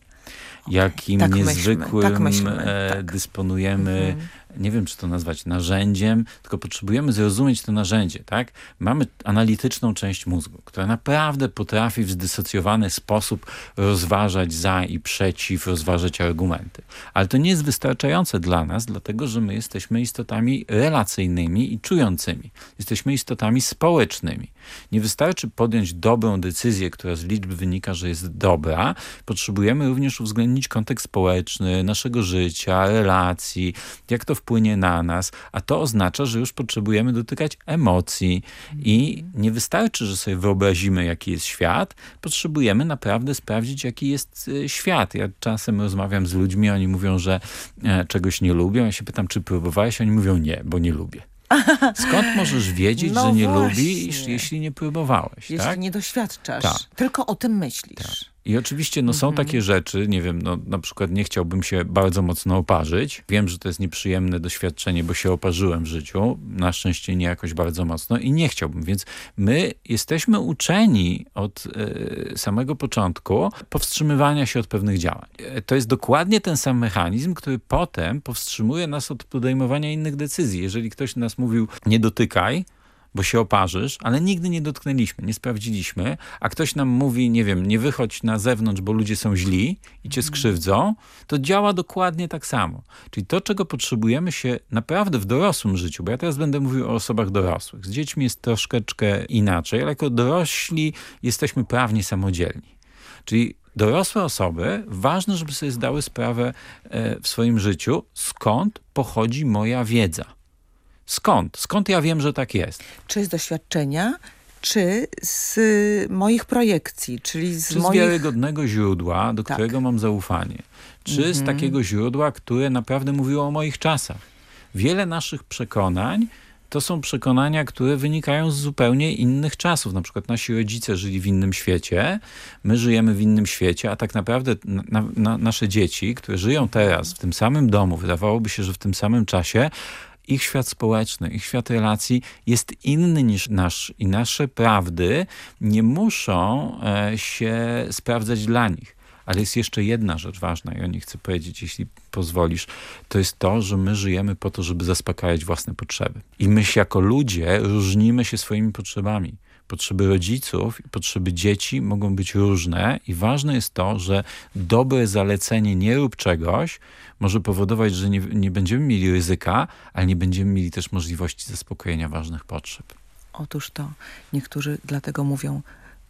S13: Jakim tak niezwykłym tak myślmy, e, tak. dysponujemy mhm nie wiem czy to nazwać narzędziem, tylko potrzebujemy zrozumieć to narzędzie. Tak? Mamy analityczną część mózgu, która naprawdę potrafi w zdysocjowany sposób rozważać za i przeciw, rozważać argumenty. Ale to nie jest wystarczające dla nas, dlatego że my jesteśmy istotami relacyjnymi i czującymi. Jesteśmy istotami społecznymi. Nie wystarczy podjąć dobrą decyzję, która z liczby wynika, że jest dobra. Potrzebujemy również uwzględnić kontekst społeczny, naszego życia, relacji, jak to wpłynie na nas, a to oznacza, że już potrzebujemy dotykać emocji i nie wystarczy, że sobie wyobrazimy, jaki jest świat, potrzebujemy naprawdę sprawdzić, jaki jest e, świat. Ja czasem rozmawiam z ludźmi, oni mówią, że e, czegoś nie lubią, ja się pytam, czy próbowałeś? Oni mówią, nie, bo nie lubię. [LAUGHS] Skąd możesz wiedzieć, no że nie właśnie. lubisz, jeśli nie próbowałeś?
S12: Jeśli
S13: tak?
S12: nie doświadczasz, tak. tylko o tym myślisz. Tak.
S13: I oczywiście no, są mhm. takie rzeczy, nie wiem, no, na przykład nie chciałbym się bardzo mocno oparzyć. Wiem, że to jest nieprzyjemne doświadczenie, bo się oparzyłem w życiu. Na szczęście nie jakoś bardzo mocno i nie chciałbym. Więc my jesteśmy uczeni od y, samego początku powstrzymywania się od pewnych działań. E, to jest dokładnie ten sam mechanizm, który potem powstrzymuje nas od podejmowania innych decyzji. Jeżeli ktoś nas mówił nie dotykaj, bo się oparzysz, ale nigdy nie dotknęliśmy, nie sprawdziliśmy, a ktoś nam mówi, nie wiem, nie wychodź na zewnątrz, bo ludzie są źli i cię skrzywdzą, to działa dokładnie tak samo. Czyli to, czego potrzebujemy się naprawdę w dorosłym życiu, bo ja teraz będę mówił o osobach dorosłych. Z dziećmi jest troszeczkę inaczej, ale jako dorośli jesteśmy prawnie samodzielni. Czyli dorosłe osoby, ważne, żeby sobie zdały sprawę e, w swoim życiu, skąd pochodzi moja wiedza. Skąd? Skąd ja wiem, że tak jest?
S12: Czy z doświadczenia, czy z moich projekcji, czyli z
S13: Czy z
S12: moich...
S13: wiarygodnego źródła, do
S12: Tak.
S13: którego mam zaufanie? Czy z
S12: Mhm.
S13: takiego źródła, które naprawdę mówiło o moich czasach? Wiele naszych przekonań to są przekonania, które wynikają z zupełnie innych czasów. Na przykład nasi rodzice żyli w innym świecie, my żyjemy w innym świecie, a tak naprawdę na, na, nasze dzieci, które żyją teraz w tym samym domu, wydawałoby się, że w tym samym czasie, ich świat społeczny, ich świat relacji jest inny niż nasz i nasze prawdy nie muszą e, się sprawdzać dla nich. Ale jest jeszcze jedna rzecz ważna i o niej chcę powiedzieć, jeśli pozwolisz. To jest to, że my żyjemy po to, żeby zaspokajać własne potrzeby. I my jako ludzie różnimy się swoimi potrzebami. Potrzeby rodziców i potrzeby dzieci mogą być różne i ważne jest to, że dobre zalecenie nie rób czegoś może powodować, że nie, nie będziemy mieli ryzyka, ale nie będziemy mieli też możliwości zaspokojenia ważnych potrzeb.
S12: Otóż to niektórzy dlatego mówią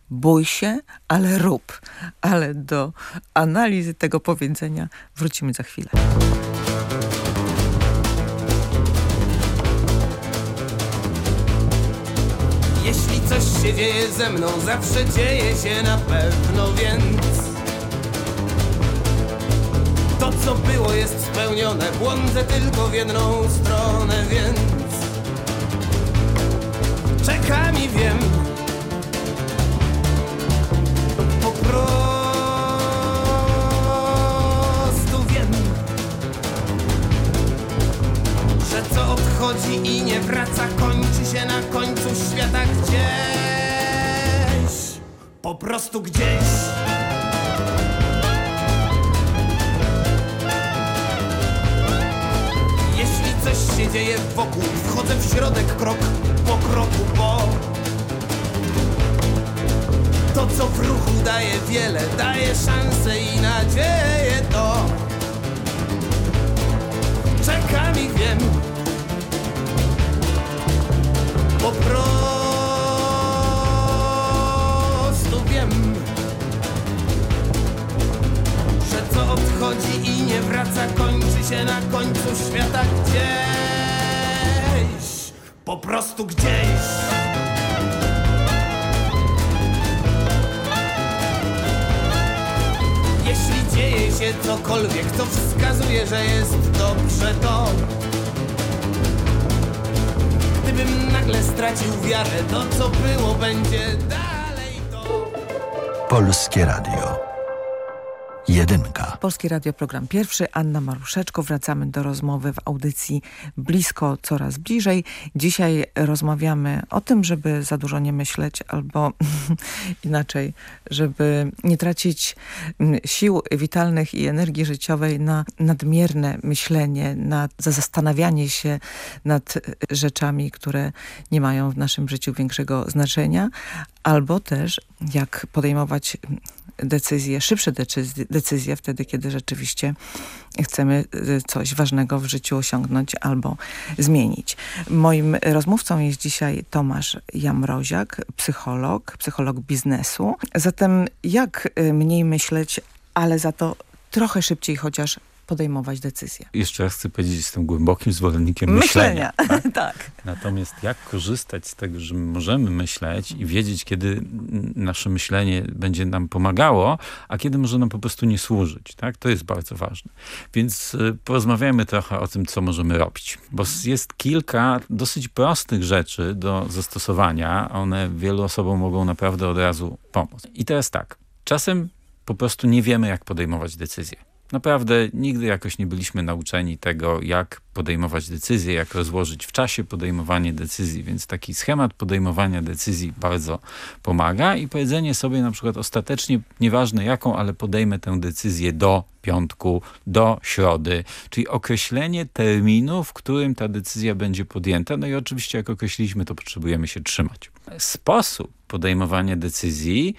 S12: bój się, ale rób. Ale do analizy tego powiedzenia wrócimy za chwilę.
S16: Coś się dzieje ze mną, zawsze dzieje się na pewno, więc to co było jest spełnione, błądzę tylko w jedną stronę, więc czekam i wiem, po prostu wiem, że co odchodzi i nie wraca, kończy się na końcu świata gdzieś, po prostu gdzieś. Jeśli coś się dzieje wokół, wchodzę w środek krok po kroku, bo to co w ruchu daje wiele, daje szanse i nadzieję to czekam i wiem po prostu wiem że co odchodzi i nie wraca kończy się na końcu świata gdzieś. Po prostu gdzieś. Jeśli dzieje się cokolwiek, co wskazuje, że jest dobrze, to Gdybym nagle stracił wiarę, to co było będzie dalej
S7: Polskie Radio. Jedynka.
S12: Polskie Radio, program pierwszy. Anna Maruszeczko. Wracamy do rozmowy w audycji Blisko, coraz bliżej. Dzisiaj rozmawiamy o tym, żeby za dużo nie myśleć, albo [LAUGHS] inaczej, żeby nie tracić mm, sił witalnych i energii życiowej na nadmierne myślenie, na zastanawianie się nad rzeczami, które nie mają w naszym życiu większego znaczenia, albo też jak podejmować decyzje, szybsze decyzje, decyzje wtedy, kiedy rzeczywiście chcemy y, coś ważnego w życiu osiągnąć albo zmienić. Moim rozmówcą jest dzisiaj Tomasz Jamroziak, psycholog, psycholog biznesu. Zatem jak y, mniej myśleć, ale za to trochę szybciej chociaż podejmować decyzje.
S13: Jeszcze raz chcę powiedzieć, jestem głębokim zwolennikiem myślenia.
S12: Myślenia,
S13: tak? [LAUGHS]
S12: tak.
S13: Natomiast jak korzystać z tego, że możemy myśleć i wiedzieć, kiedy nasze myślenie będzie nam pomagało, a kiedy może nam po prostu nie służyć. Tak? To jest bardzo ważne. Więc y, porozmawiajmy trochę o tym, co możemy robić. Bo jest kilka dosyć prostych rzeczy do zastosowania. One wielu osobom mogą naprawdę od razu pomóc. I teraz tak. Czasem po prostu nie wiemy, jak podejmować decyzje. Naprawdę nigdy jakoś nie byliśmy nauczeni tego, jak podejmować decyzje, jak rozłożyć w czasie podejmowanie decyzji, więc taki schemat podejmowania decyzji bardzo pomaga i powiedzenie sobie na przykład ostatecznie, nieważne jaką, ale podejmę tę decyzję do piątku, do środy, czyli określenie terminu, w którym ta decyzja będzie podjęta. No i oczywiście jak określiliśmy, to potrzebujemy się trzymać. Sposób podejmowania decyzji,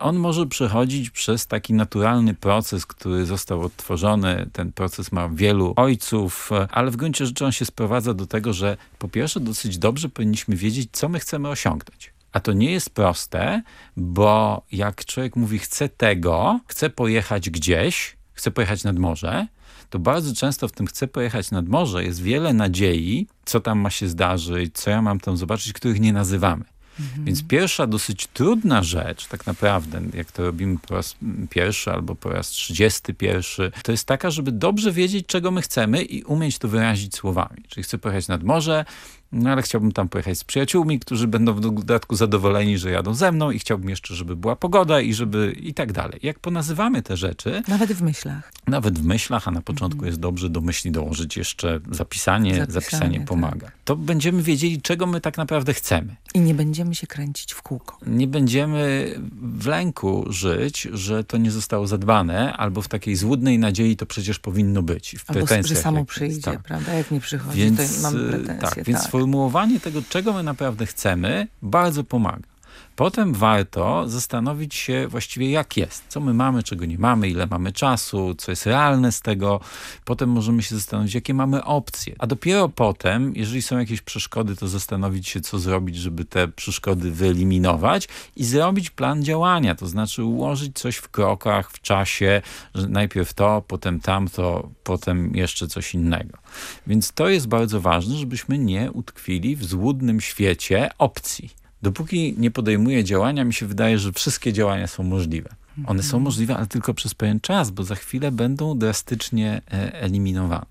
S13: on może przechodzić przez taki naturalny proces, który został odtworzony. Ten proces ma wielu ojców, ale w gruncie rzeczy on się sprowadza do tego, że po pierwsze dosyć dobrze powinniśmy wiedzieć, co my chcemy osiągnąć. A to nie jest proste, bo jak człowiek mówi, chce tego, chce pojechać gdzieś, chce pojechać nad morze, to bardzo często w tym chcę pojechać nad morze jest wiele nadziei, co tam ma się zdarzyć, co ja mam tam zobaczyć, których nie nazywamy. Mhm. Więc pierwsza dosyć trudna rzecz, tak naprawdę, jak to robimy po raz pierwszy albo po raz trzydziesty pierwszy, to jest taka, żeby dobrze wiedzieć, czego my chcemy i umieć to wyrazić słowami. Czyli chcę pojechać nad morze, no ale chciałbym tam pojechać z przyjaciółmi, którzy będą w dodatku zadowoleni, że jadą ze mną i chciałbym jeszcze, żeby była pogoda i żeby i tak dalej. Jak ponazywamy te rzeczy...
S12: Nawet w myślach.
S13: Nawet w myślach, a na początku mhm. jest dobrze do myśli dołożyć jeszcze zapisanie. Zapisanie, zapisanie tak. pomaga. Tak. To będziemy wiedzieli, czego my tak naprawdę chcemy.
S12: I nie będziemy się kręcić w kółko.
S13: Nie będziemy w lęku żyć, że to nie zostało zadbane, albo w takiej złudnej nadziei to przecież powinno być. W
S12: albo, że samo przyjdzie, tak. prawda? Jak nie przychodzi, więc, to mamy pretensje.
S13: Tak, więc tak sformułowanie tego, czego my naprawdę chcemy, bardzo pomaga. Potem warto zastanowić się właściwie jak jest, co my mamy, czego nie mamy, ile mamy czasu, co jest realne z tego. Potem możemy się zastanowić, jakie mamy opcje. A dopiero potem, jeżeli są jakieś przeszkody, to zastanowić się, co zrobić, żeby te przeszkody wyeliminować i zrobić plan działania, to znaczy ułożyć coś w krokach, w czasie, że najpierw to, potem tamto, potem jeszcze coś innego. Więc to jest bardzo ważne, żebyśmy nie utkwili w złudnym świecie opcji. Dopóki nie podejmuję działania, mi się wydaje, że wszystkie działania są możliwe. One są możliwe, ale tylko przez pewien czas, bo za chwilę będą drastycznie e, eliminowane.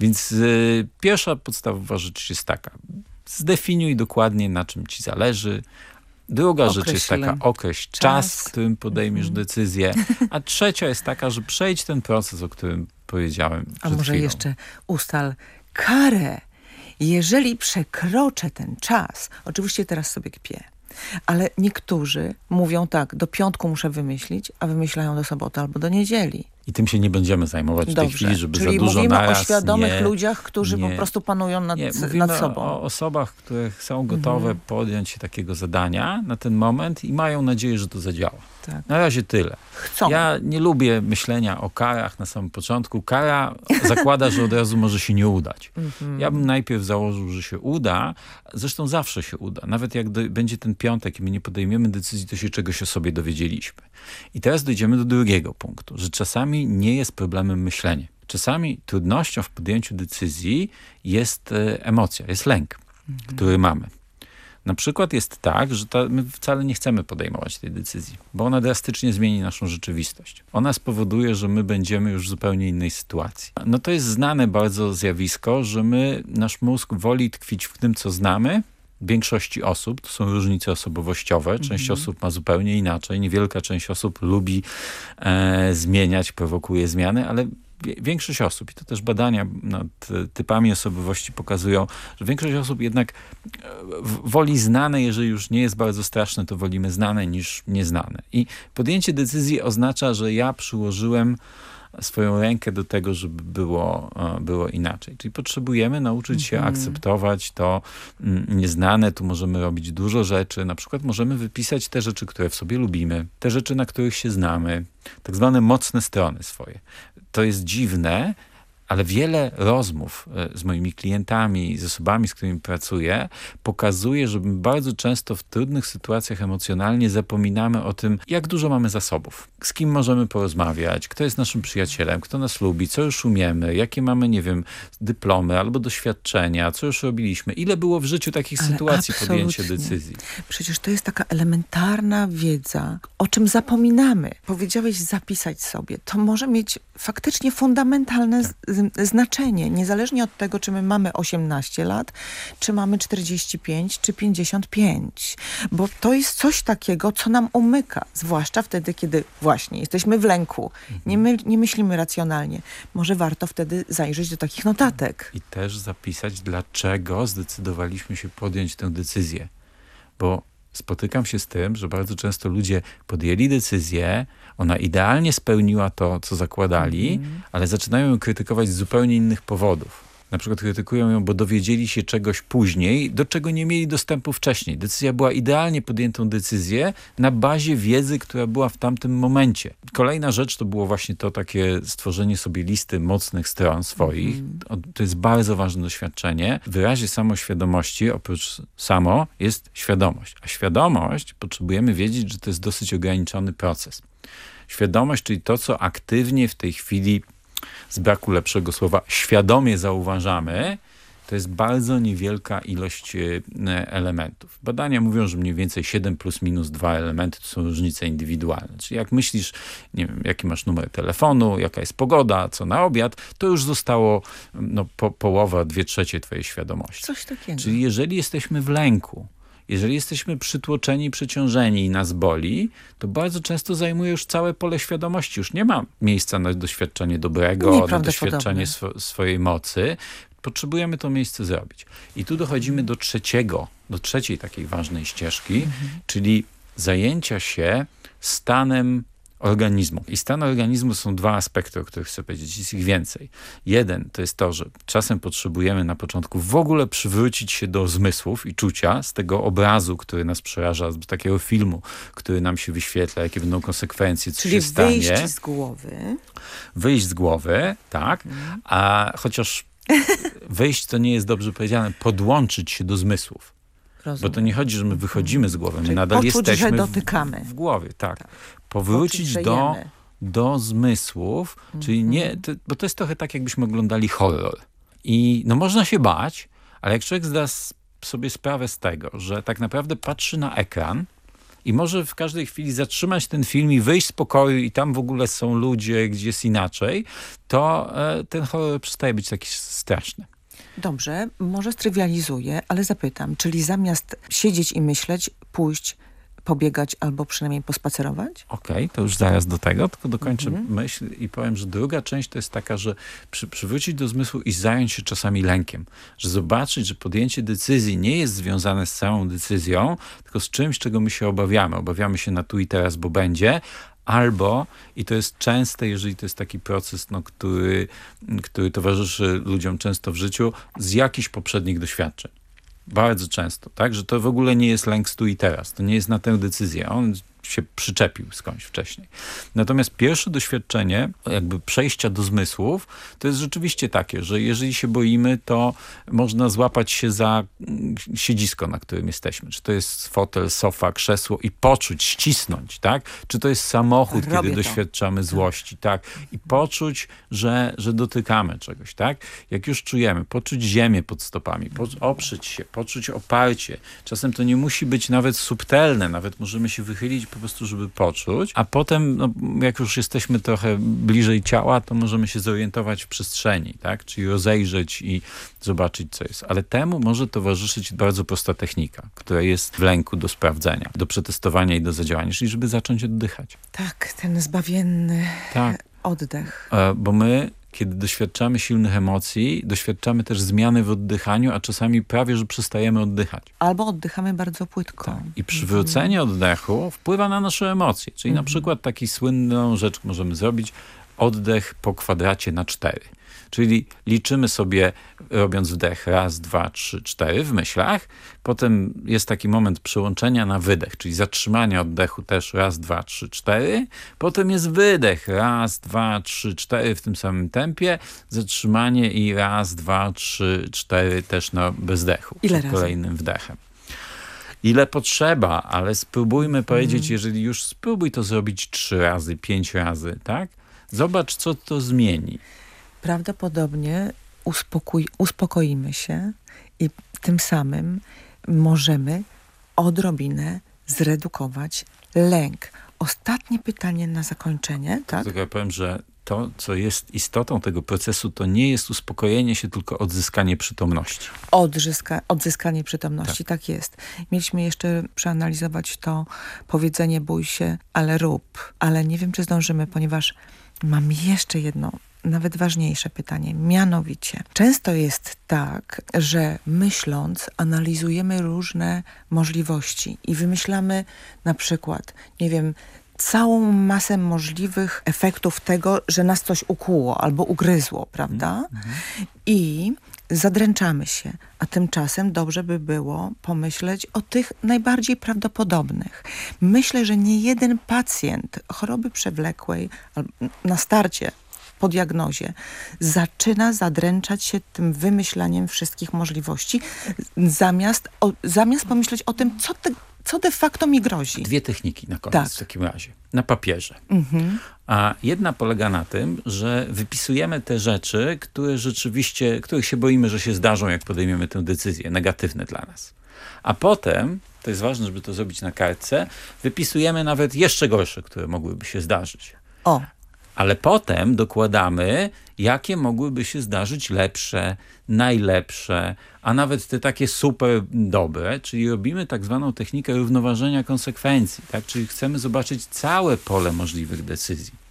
S13: Więc y, pierwsza podstawowa rzecz jest taka. Zdefiniuj dokładnie, na czym ci zależy. Druga Określę. rzecz jest taka, określ czas, czas w którym podejmiesz mhm. decyzję. A [LAUGHS] trzecia jest taka, że przejdź ten proces, o którym powiedziałem
S12: A może
S13: chwilą.
S12: jeszcze ustal karę jeżeli przekroczę ten czas, oczywiście teraz sobie kpię, ale niektórzy mówią tak, do piątku muszę wymyślić, a wymyślają do soboty albo do niedzieli.
S13: I tym się nie będziemy zajmować
S12: Dobrze.
S13: w tej chwili, żeby
S12: Czyli
S13: za dużo
S12: mówimy
S13: naraz.
S12: o świadomych
S13: nie,
S12: ludziach, którzy
S13: nie,
S12: po prostu panują nad,
S13: nie,
S12: nad sobą.
S13: o osobach, które są gotowe mhm. podjąć się takiego zadania na ten moment i mają nadzieję, że to zadziała. Tak. Na razie tyle.
S12: Chcą.
S13: Ja nie lubię myślenia o karach na samym początku. Kara [LAUGHS] zakłada, że od razu może się nie udać. Mhm. Ja bym najpierw założył, że się uda. Zresztą zawsze się uda. Nawet jak do, będzie ten piątek i my nie podejmiemy decyzji, to się czegoś o sobie dowiedzieliśmy. I teraz dojdziemy do drugiego punktu, że czasami nie jest problemem myślenie. Czasami trudnością w podjęciu decyzji jest e, emocja, jest lęk, mhm. który mamy. Na przykład jest tak, że ta, my wcale nie chcemy podejmować tej decyzji, bo ona drastycznie zmieni naszą rzeczywistość. Ona spowoduje, że my będziemy już w zupełnie innej sytuacji. No to jest znane bardzo zjawisko, że my, nasz mózg woli tkwić w tym, co znamy, większości osób, to są różnice osobowościowe, część mm -hmm. osób ma zupełnie inaczej, niewielka część osób lubi e, zmieniać, prowokuje zmiany, ale większość osób, i to też badania nad typami osobowości pokazują, że większość osób jednak e, woli znane, jeżeli już nie jest bardzo straszne, to wolimy znane niż nieznane. I podjęcie decyzji oznacza, że ja przyłożyłem swoją rękę do tego, żeby było, e, było inaczej. Czyli potrzebujemy nauczyć się mhm. akceptować to mm, nieznane. Tu możemy robić dużo rzeczy. Na przykład możemy wypisać te rzeczy, które w sobie lubimy, te rzeczy, na których się znamy, tak zwane mocne strony swoje. To jest dziwne, ale wiele rozmów e, z moimi klientami, z osobami, z którymi pracuję, pokazuje, że bardzo często w trudnych sytuacjach emocjonalnie zapominamy o tym, jak dużo mamy zasobów, z kim możemy porozmawiać, kto jest naszym przyjacielem, kto nas lubi, co już umiemy, jakie mamy, nie wiem, dyplomy albo doświadczenia, co już robiliśmy, ile było w życiu takich ale sytuacji podjęcia decyzji.
S12: Przecież to jest taka elementarna wiedza, o czym zapominamy. Powiedziałeś zapisać sobie. To może mieć faktycznie fundamentalne tak znaczenie, niezależnie od tego, czy my mamy 18 lat, czy mamy 45, czy 55. Bo to jest coś takiego, co nam umyka, zwłaszcza wtedy, kiedy właśnie jesteśmy w lęku, nie, my, nie myślimy racjonalnie. Może warto wtedy zajrzeć do takich notatek.
S13: I też zapisać, dlaczego zdecydowaliśmy się podjąć tę decyzję. Bo spotykam się z tym, że bardzo często ludzie podjęli decyzję, ona idealnie spełniła to, co zakładali, ale zaczynają ją krytykować z zupełnie innych powodów. Na przykład krytykują ją, bo dowiedzieli się czegoś później, do czego nie mieli dostępu wcześniej. Decyzja była idealnie podjętą decyzję na bazie wiedzy, która była w tamtym momencie. Kolejna rzecz to było właśnie to takie stworzenie sobie listy mocnych stron swoich. O, To jest bardzo ważne doświadczenie. W wyrazie samoświadomości, oprócz samo, jest świadomość. A świadomość potrzebujemy wiedzieć, że to jest dosyć ograniczony proces. Świadomość, czyli to, co aktywnie w tej chwili z braku lepszego słowa, świadomie zauważamy, to jest bardzo niewielka ilość e, elementów. Badania mówią, że mniej więcej 7 plus minus 2 elementy to są różnice indywidualne. Czyli jak myślisz, nie wiem, jaki masz numer telefonu, jaka jest pogoda, co na obiad, to już zostało no, po, połowa, dwie trzecie twojej świadomości.
S12: Coś takiego.
S13: Czyli jeżeli jesteśmy w lęku, jeżeli jesteśmy przytłoczeni, przeciążeni i nas boli, to bardzo często zajmuje już całe pole świadomości. Już nie ma miejsca na doświadczenie dobrego, na doświadczenie swo swojej mocy. Potrzebujemy to miejsce zrobić. I tu dochodzimy do trzeciego, do trzeciej takiej ważnej ścieżki, czyli zajęcia się stanem organizmu. I stan organizmu są dwa aspekty, o których chcę powiedzieć. Jest ich więcej. Jeden to jest to, że czasem potrzebujemy na początku w ogóle przywrócić się do zmysłów i czucia z tego obrazu, który nas przeraża, z takiego filmu, który nam się wyświetla, jakie będą konsekwencje, co
S12: Czyli
S13: się stanie.
S12: wyjść z głowy.
S13: Wyjść z głowy, tak. A chociaż wyjść to nie jest dobrze powiedziane, podłączyć się do zmysłów.
S12: Rozumiem.
S13: Bo to nie chodzi, że my wychodzimy z głowy, my
S12: Czyli
S13: nadal
S12: poczuć,
S13: jesteśmy
S12: że
S13: w-
S12: dotykamy.
S13: W, głowie, tak. Powrócić do, do zmysłów, czyli nie, to, bo to jest trochę tak, jakbyśmy oglądali horror. I no można się bać, ale jak człowiek zda sobie sprawę z tego, że tak naprawdę patrzy na ekran i może w każdej chwili zatrzymać ten film i wyjść z pokoju i tam w ogóle są ludzie, gdzie jest inaczej, to e, ten horror przestaje być taki straszny.
S12: Dobrze, może strywializuję, ale zapytam, czyli zamiast siedzieć i myśleć, pójść, pobiegać albo przynajmniej pospacerować?
S13: Okej, to już zaraz do tego, tylko dokończę
S12: Mhm.
S13: myśl i powiem, że druga część to jest taka, że przy, przywrócić do zmysłu i zająć się czasami lękiem. Że zobaczyć, że podjęcie decyzji nie jest związane z samą decyzją, tylko z czymś, czego my się obawiamy. Obawiamy się na tu i teraz, bo będzie, albo, i to jest częste, jeżeli to jest taki proces, no, który, który towarzyszy ludziom często w życiu, z jakichś poprzednich doświadczeń. Bardzo często, tak? Że to w ogóle nie jest lęk tu i teraz. To nie jest na tę decyzję. On się przyczepił skądś wcześniej. Natomiast pierwsze doświadczenie, jakby przejścia do zmysłów, to jest rzeczywiście takie, że jeżeli się boimy, to można złapać się za mm, siedzisko, na którym jesteśmy. Czy to jest fotel, sofa, krzesło i poczuć, ścisnąć, tak? Czy to jest samochód,
S12: Robię
S13: kiedy
S12: to.
S13: doświadczamy złości, tak? I poczuć, że, że dotykamy czegoś, tak? Jak już czujemy, poczuć ziemię pod stopami, oprzeć się, poczuć oparcie. Czasem to nie musi być nawet subtelne, nawet możemy się wychylić po prostu, żeby poczuć, a potem, no, jak już jesteśmy trochę bliżej ciała, to możemy się zorientować w przestrzeni, tak? Czyli rozejrzeć i zobaczyć, co jest. Ale temu może towarzyszyć bardzo prosta technika, która jest w lęku do sprawdzenia, do przetestowania i do zadziałania, czyli żeby zacząć oddychać.
S12: Tak, ten zbawienny
S13: Tak.
S12: oddech.
S13: E, Bo my, kiedy doświadczamy silnych emocji, doświadczamy też zmiany w oddychaniu, a czasami prawie, że przestajemy oddychać.
S12: Albo oddychamy bardzo płytko.
S13: I przywrócenie oddechu wpływa na nasze emocje. Czyli na przykład taki słynną rzecz możemy zrobić, oddech po kwadracie na cztery. Czyli liczymy sobie, robiąc wdech, raz, dwa, trzy, cztery w myślach. Potem jest taki moment przełączenia na wydech, czyli zatrzymania oddechu też raz, dwa, trzy, cztery. Potem jest wydech, raz, dwa, trzy, cztery w tym samym tempie. Zatrzymanie i raz, dwa, trzy, cztery też na bezdechu.
S12: Ile razy?
S13: kolejnym wdechem ile potrzeba, ale spróbujmy powiedzieć,
S12: Mhm.
S13: jeżeli już spróbuj to zrobić trzy razy, pięć razy, tak? Zobacz, co to zmieni.
S12: Prawdopodobnie uspokój, uspokoimy się i tym samym możemy odrobinę zredukować lęk. Ostatnie pytanie na zakończenie, tak?
S13: Tylko ja powiem, że to, co jest istotą tego procesu, to nie jest uspokojenie się, tylko odzyskanie przytomności.
S12: Odzyska, odzyskanie przytomności, tak. tak jest. Mieliśmy jeszcze przeanalizować to powiedzenie bój się, ale rób. Ale nie wiem, czy zdążymy, ponieważ mam jeszcze jedno nawet ważniejsze pytanie. Mianowicie, często jest tak, że myśląc analizujemy różne możliwości i wymyślamy na przykład, nie wiem, całą masę możliwych efektów tego, że nas coś ukuło albo ugryzło, prawda? Mm -hmm. I zadręczamy się, a tymczasem dobrze by było pomyśleć o tych najbardziej prawdopodobnych. Myślę, że nie jeden pacjent choroby przewlekłej na starcie po diagnozie zaczyna zadręczać się tym wymyślaniem wszystkich możliwości, zamiast, o, zamiast pomyśleć o tym, co, te, co de facto mi grozi.
S13: Dwie techniki na koniec tak. w takim razie. Na papierze. Mhm. A jedna polega na tym, że wypisujemy te rzeczy, które rzeczywiście, których się boimy, że się zdarzą, jak podejmiemy tę decyzję, negatywne dla nas. A potem, to jest ważne, żeby to zrobić na kartce, wypisujemy nawet jeszcze gorsze, które mogłyby się zdarzyć.
S12: O
S13: ale potem dokładamy, jakie mogłyby się zdarzyć lepsze, najlepsze, a nawet te takie super dobre, czyli robimy tak zwaną technikę równoważenia konsekwencji, tak? czyli chcemy zobaczyć całe pole możliwych decyzji.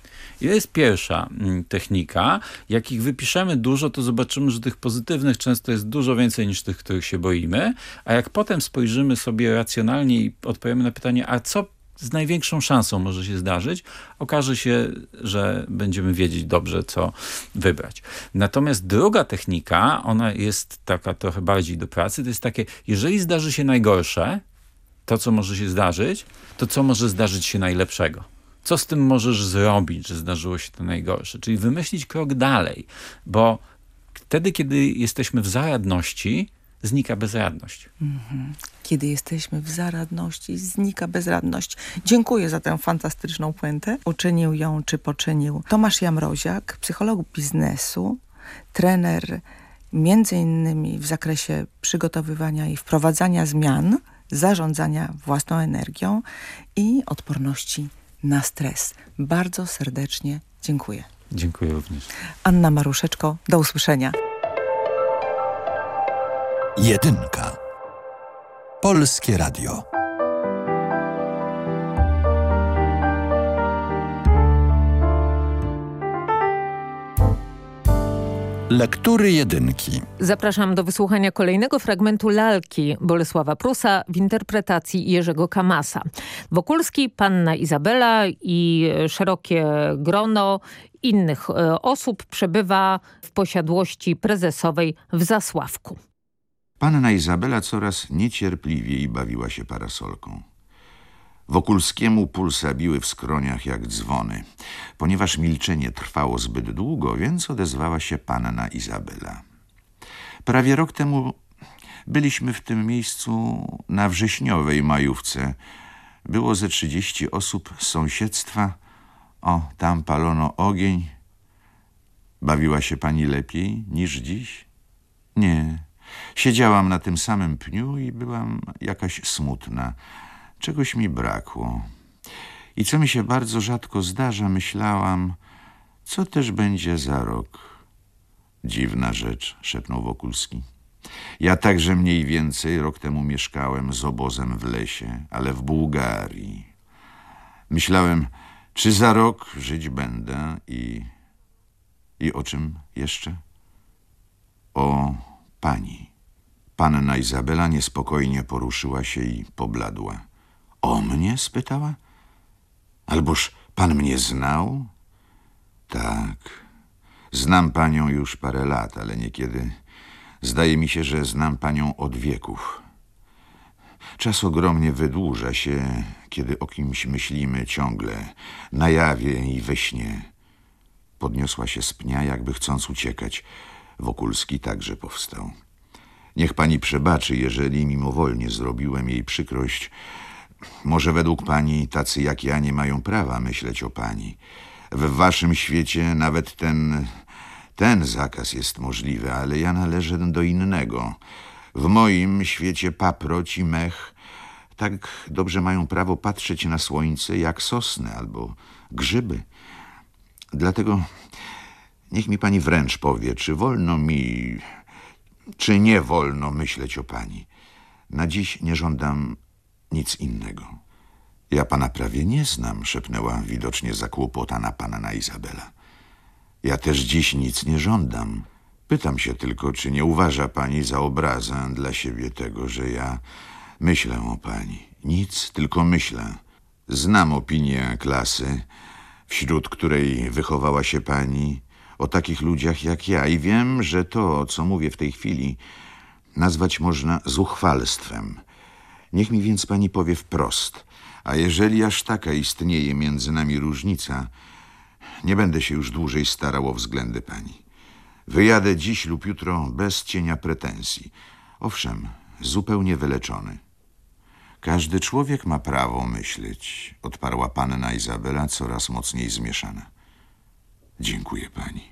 S13: I to jest pierwsza mm, technika. Jak ich wypiszemy dużo, to zobaczymy, że tych pozytywnych często jest dużo więcej niż tych, których się boimy. A jak potem spojrzymy sobie racjonalnie i odpowiemy na pytanie, a co z największą szansą może się zdarzyć, okaże się, że będziemy wiedzieć dobrze, co wybrać. Natomiast druga technika, ona jest taka trochę bardziej do pracy, to jest takie, jeżeli zdarzy się najgorsze, to co może się zdarzyć, to co może zdarzyć się najlepszego. Co z tym możesz zrobić, że zdarzyło się to najgorsze? Czyli wymyślić krok dalej, bo wtedy, kiedy jesteśmy w zaradności, znika bezradność. Mhm.
S12: Kiedy jesteśmy w zaradności, znika bezradność. Dziękuję za tę fantastyczną puentę. Uczynił ją, czy poczynił Tomasz Jamroziak, psycholog biznesu, trener między innymi w zakresie przygotowywania i wprowadzania zmian, zarządzania własną energią i odporności na stres. Bardzo serdecznie dziękuję.
S13: Dziękuję również.
S12: Anna Maruszeczko, do usłyszenia.
S7: Jedynka. Polskie Radio. Lektury jedynki.
S17: Zapraszam do wysłuchania kolejnego fragmentu lalki Bolesława Prusa w interpretacji Jerzego Kamasa. Wokulski, panna Izabela i szerokie grono innych e, osób przebywa w posiadłości prezesowej w Zasławku.
S18: Panna Izabela coraz niecierpliwiej bawiła się parasolką. Wokulskiemu pulsa biły w skroniach jak dzwony. Ponieważ milczenie trwało zbyt długo, więc odezwała się panna Izabela. Prawie rok temu byliśmy w tym miejscu na wrześniowej majówce. Było ze trzydzieści osób z sąsiedztwa. O, tam palono ogień. Bawiła się pani lepiej niż dziś? Nie. Siedziałam na tym samym pniu i byłam jakaś smutna. Czegoś mi brakło. I co mi się bardzo rzadko zdarza, myślałam, co też będzie za rok. Dziwna rzecz, szepnął Wokulski. Ja także mniej więcej rok temu mieszkałem z obozem w lesie, ale w Bułgarii. Myślałem, czy za rok żyć będę i... I o czym jeszcze? O Pani. Panna Izabela niespokojnie poruszyła się i pobladła. O mnie? spytała. Alboż pan mnie znał? Tak. Znam panią już parę lat, ale niekiedy zdaje mi się, że znam panią od wieków. Czas ogromnie wydłuża się, kiedy o kimś myślimy ciągle, na jawie i we śnie. Podniosła się z pnia, jakby chcąc uciekać. Wokulski także powstał. Niech pani przebaczy, jeżeli mimowolnie zrobiłem jej przykrość. Może według pani tacy jak ja nie mają prawa myśleć o pani. W waszym świecie nawet ten, ten zakaz jest możliwy, ale ja należę do innego. W moim świecie paproć i mech tak dobrze mają prawo patrzeć na słońce jak sosny albo grzyby. Dlatego niech mi pani wręcz powie, czy wolno mi, czy nie wolno myśleć o pani. Na dziś nie żądam nic innego. Ja pana prawie nie znam, szepnęła widocznie zakłopotana panna Izabela. Ja też dziś nic nie żądam. Pytam się tylko, czy nie uważa pani za obrazę dla siebie tego, że ja myślę o pani. Nic, tylko myślę. Znam opinię klasy, wśród której wychowała się pani, o takich ludziach jak ja i wiem, że to, co mówię w tej chwili, nazwać można zuchwalstwem. Niech mi więc pani powie wprost, a jeżeli aż taka istnieje między nami różnica, nie będę się już dłużej starał o względy pani. Wyjadę dziś lub jutro bez cienia pretensji. Owszem, zupełnie wyleczony. Każdy człowiek ma prawo myśleć, odparła panna Izabela coraz mocniej zmieszana. Dziękuję pani.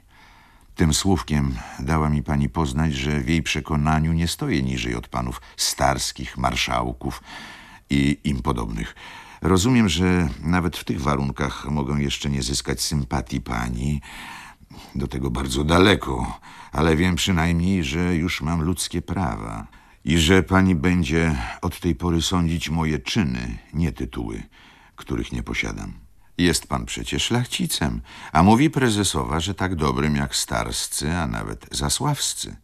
S18: Tym słówkiem dała mi pani poznać, że w jej przekonaniu nie stoję niżej od panów starskich, marszałków i im podobnych. Rozumiem, że nawet w tych warunkach mogę jeszcze nie zyskać sympatii pani. Do tego bardzo daleko, ale wiem przynajmniej, że już mam ludzkie prawa i że pani będzie od tej pory sądzić moje czyny, nie tytuły, których nie posiadam. Jest pan przecież szlachcicem, a mówi prezesowa, że tak dobrym jak starscy, a nawet zasławscy.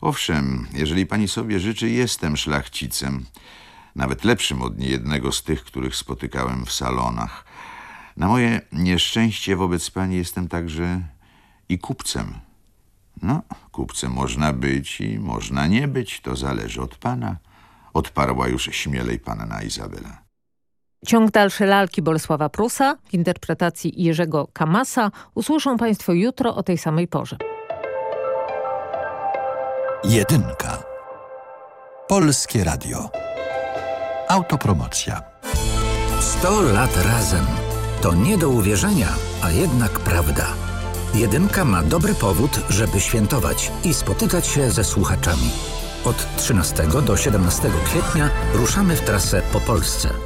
S18: Owszem, jeżeli pani sobie życzy, jestem szlachcicem, nawet lepszym od niejednego z tych, których spotykałem w salonach. Na moje nieszczęście wobec pani jestem także i kupcem. No, kupcem można być i można nie być, to zależy od pana, odparła już śmielej panna Izabela.
S17: Ciąg dalszy lalki Bolesława Prusa w interpretacji Jerzego Kamasa usłyszą Państwo jutro o tej samej porze.
S7: Jedynka. Polskie Radio. Autopromocja.
S10: 100 lat razem. To nie do uwierzenia, a jednak prawda. Jedynka ma dobry powód, żeby świętować i spotykać się ze słuchaczami. Od 13 do 17 kwietnia ruszamy w trasę po Polsce.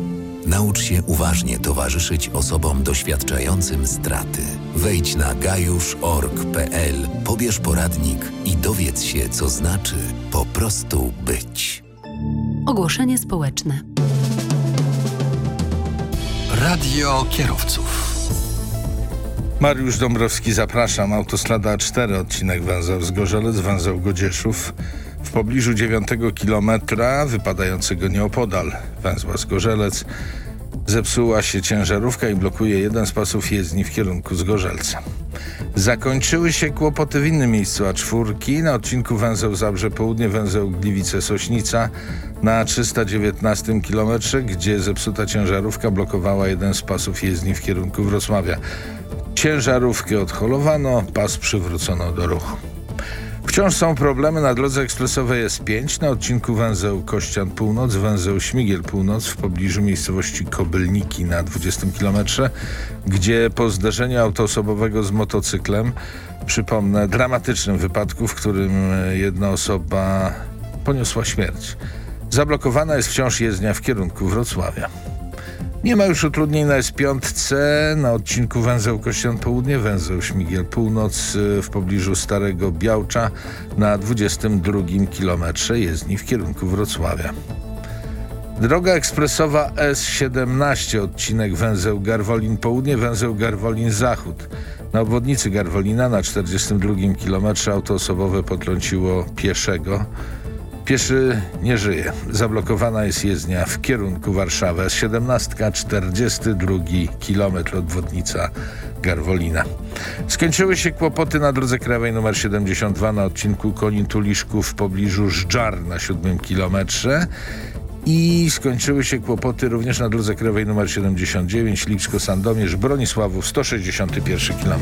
S19: Naucz się uważnie towarzyszyć osobom doświadczającym straty. Wejdź na gajusz.org.pl, pobierz poradnik i dowiedz się, co znaczy po prostu być.
S20: Ogłoszenie społeczne.
S7: Radio kierowców.
S21: Mariusz Dąbrowski, zapraszam. Autostrada A4, odcinek węzeł Zgorzelec, węzeł Godzieszów. W pobliżu 9 kilometra, wypadającego nieopodal węzła Zgorzelec, zepsuła się ciężarówka i blokuje jeden z pasów jezdni w kierunku Zgorzelca. Zakończyły się kłopoty w innym miejscu A4 na odcinku węzeł Zabrze Południe, węzeł Gliwice-Sośnica na 319 km, gdzie zepsuta ciężarówka blokowała jeden z pasów jezdni w kierunku Wrocławia. Ciężarówki odholowano, pas przywrócono do ruchu. Wciąż są problemy na drodze ekspresowej S5 na odcinku węzeł Kościan Północ, węzeł Śmigiel Północ w pobliżu miejscowości Kobylniki na 20 km, gdzie po zderzeniu autoosobowego z motocyklem, przypomnę, dramatycznym wypadku, w którym jedna osoba poniosła śmierć. Zablokowana jest wciąż jezdnia w kierunku Wrocławia. Nie ma już utrudnień na S5 na odcinku węzeł Kościan Południe, węzeł Śmigiel Północ w pobliżu Starego Białcza na 22 kilometrze jezdni w kierunku Wrocławia. Droga ekspresowa S17, odcinek węzeł Garwolin Południe, węzeł Garwolin Zachód. Na obwodnicy Garwolina na 42 kilometrze auto osobowe potrąciło pieszego. Pieszy nie żyje. Zablokowana jest jezdnia w kierunku Warszawy. 17, 42 km odwodnica Garwolina. Skończyły się kłopoty na drodze krajowej nr 72 na odcinku Konin-Tuliszków w pobliżu Żdżar na 7 kilometrze. I skończyły się kłopoty również na drodze krajowej nr 79 Lipsko-Sandomierz Bronisławów 161 km.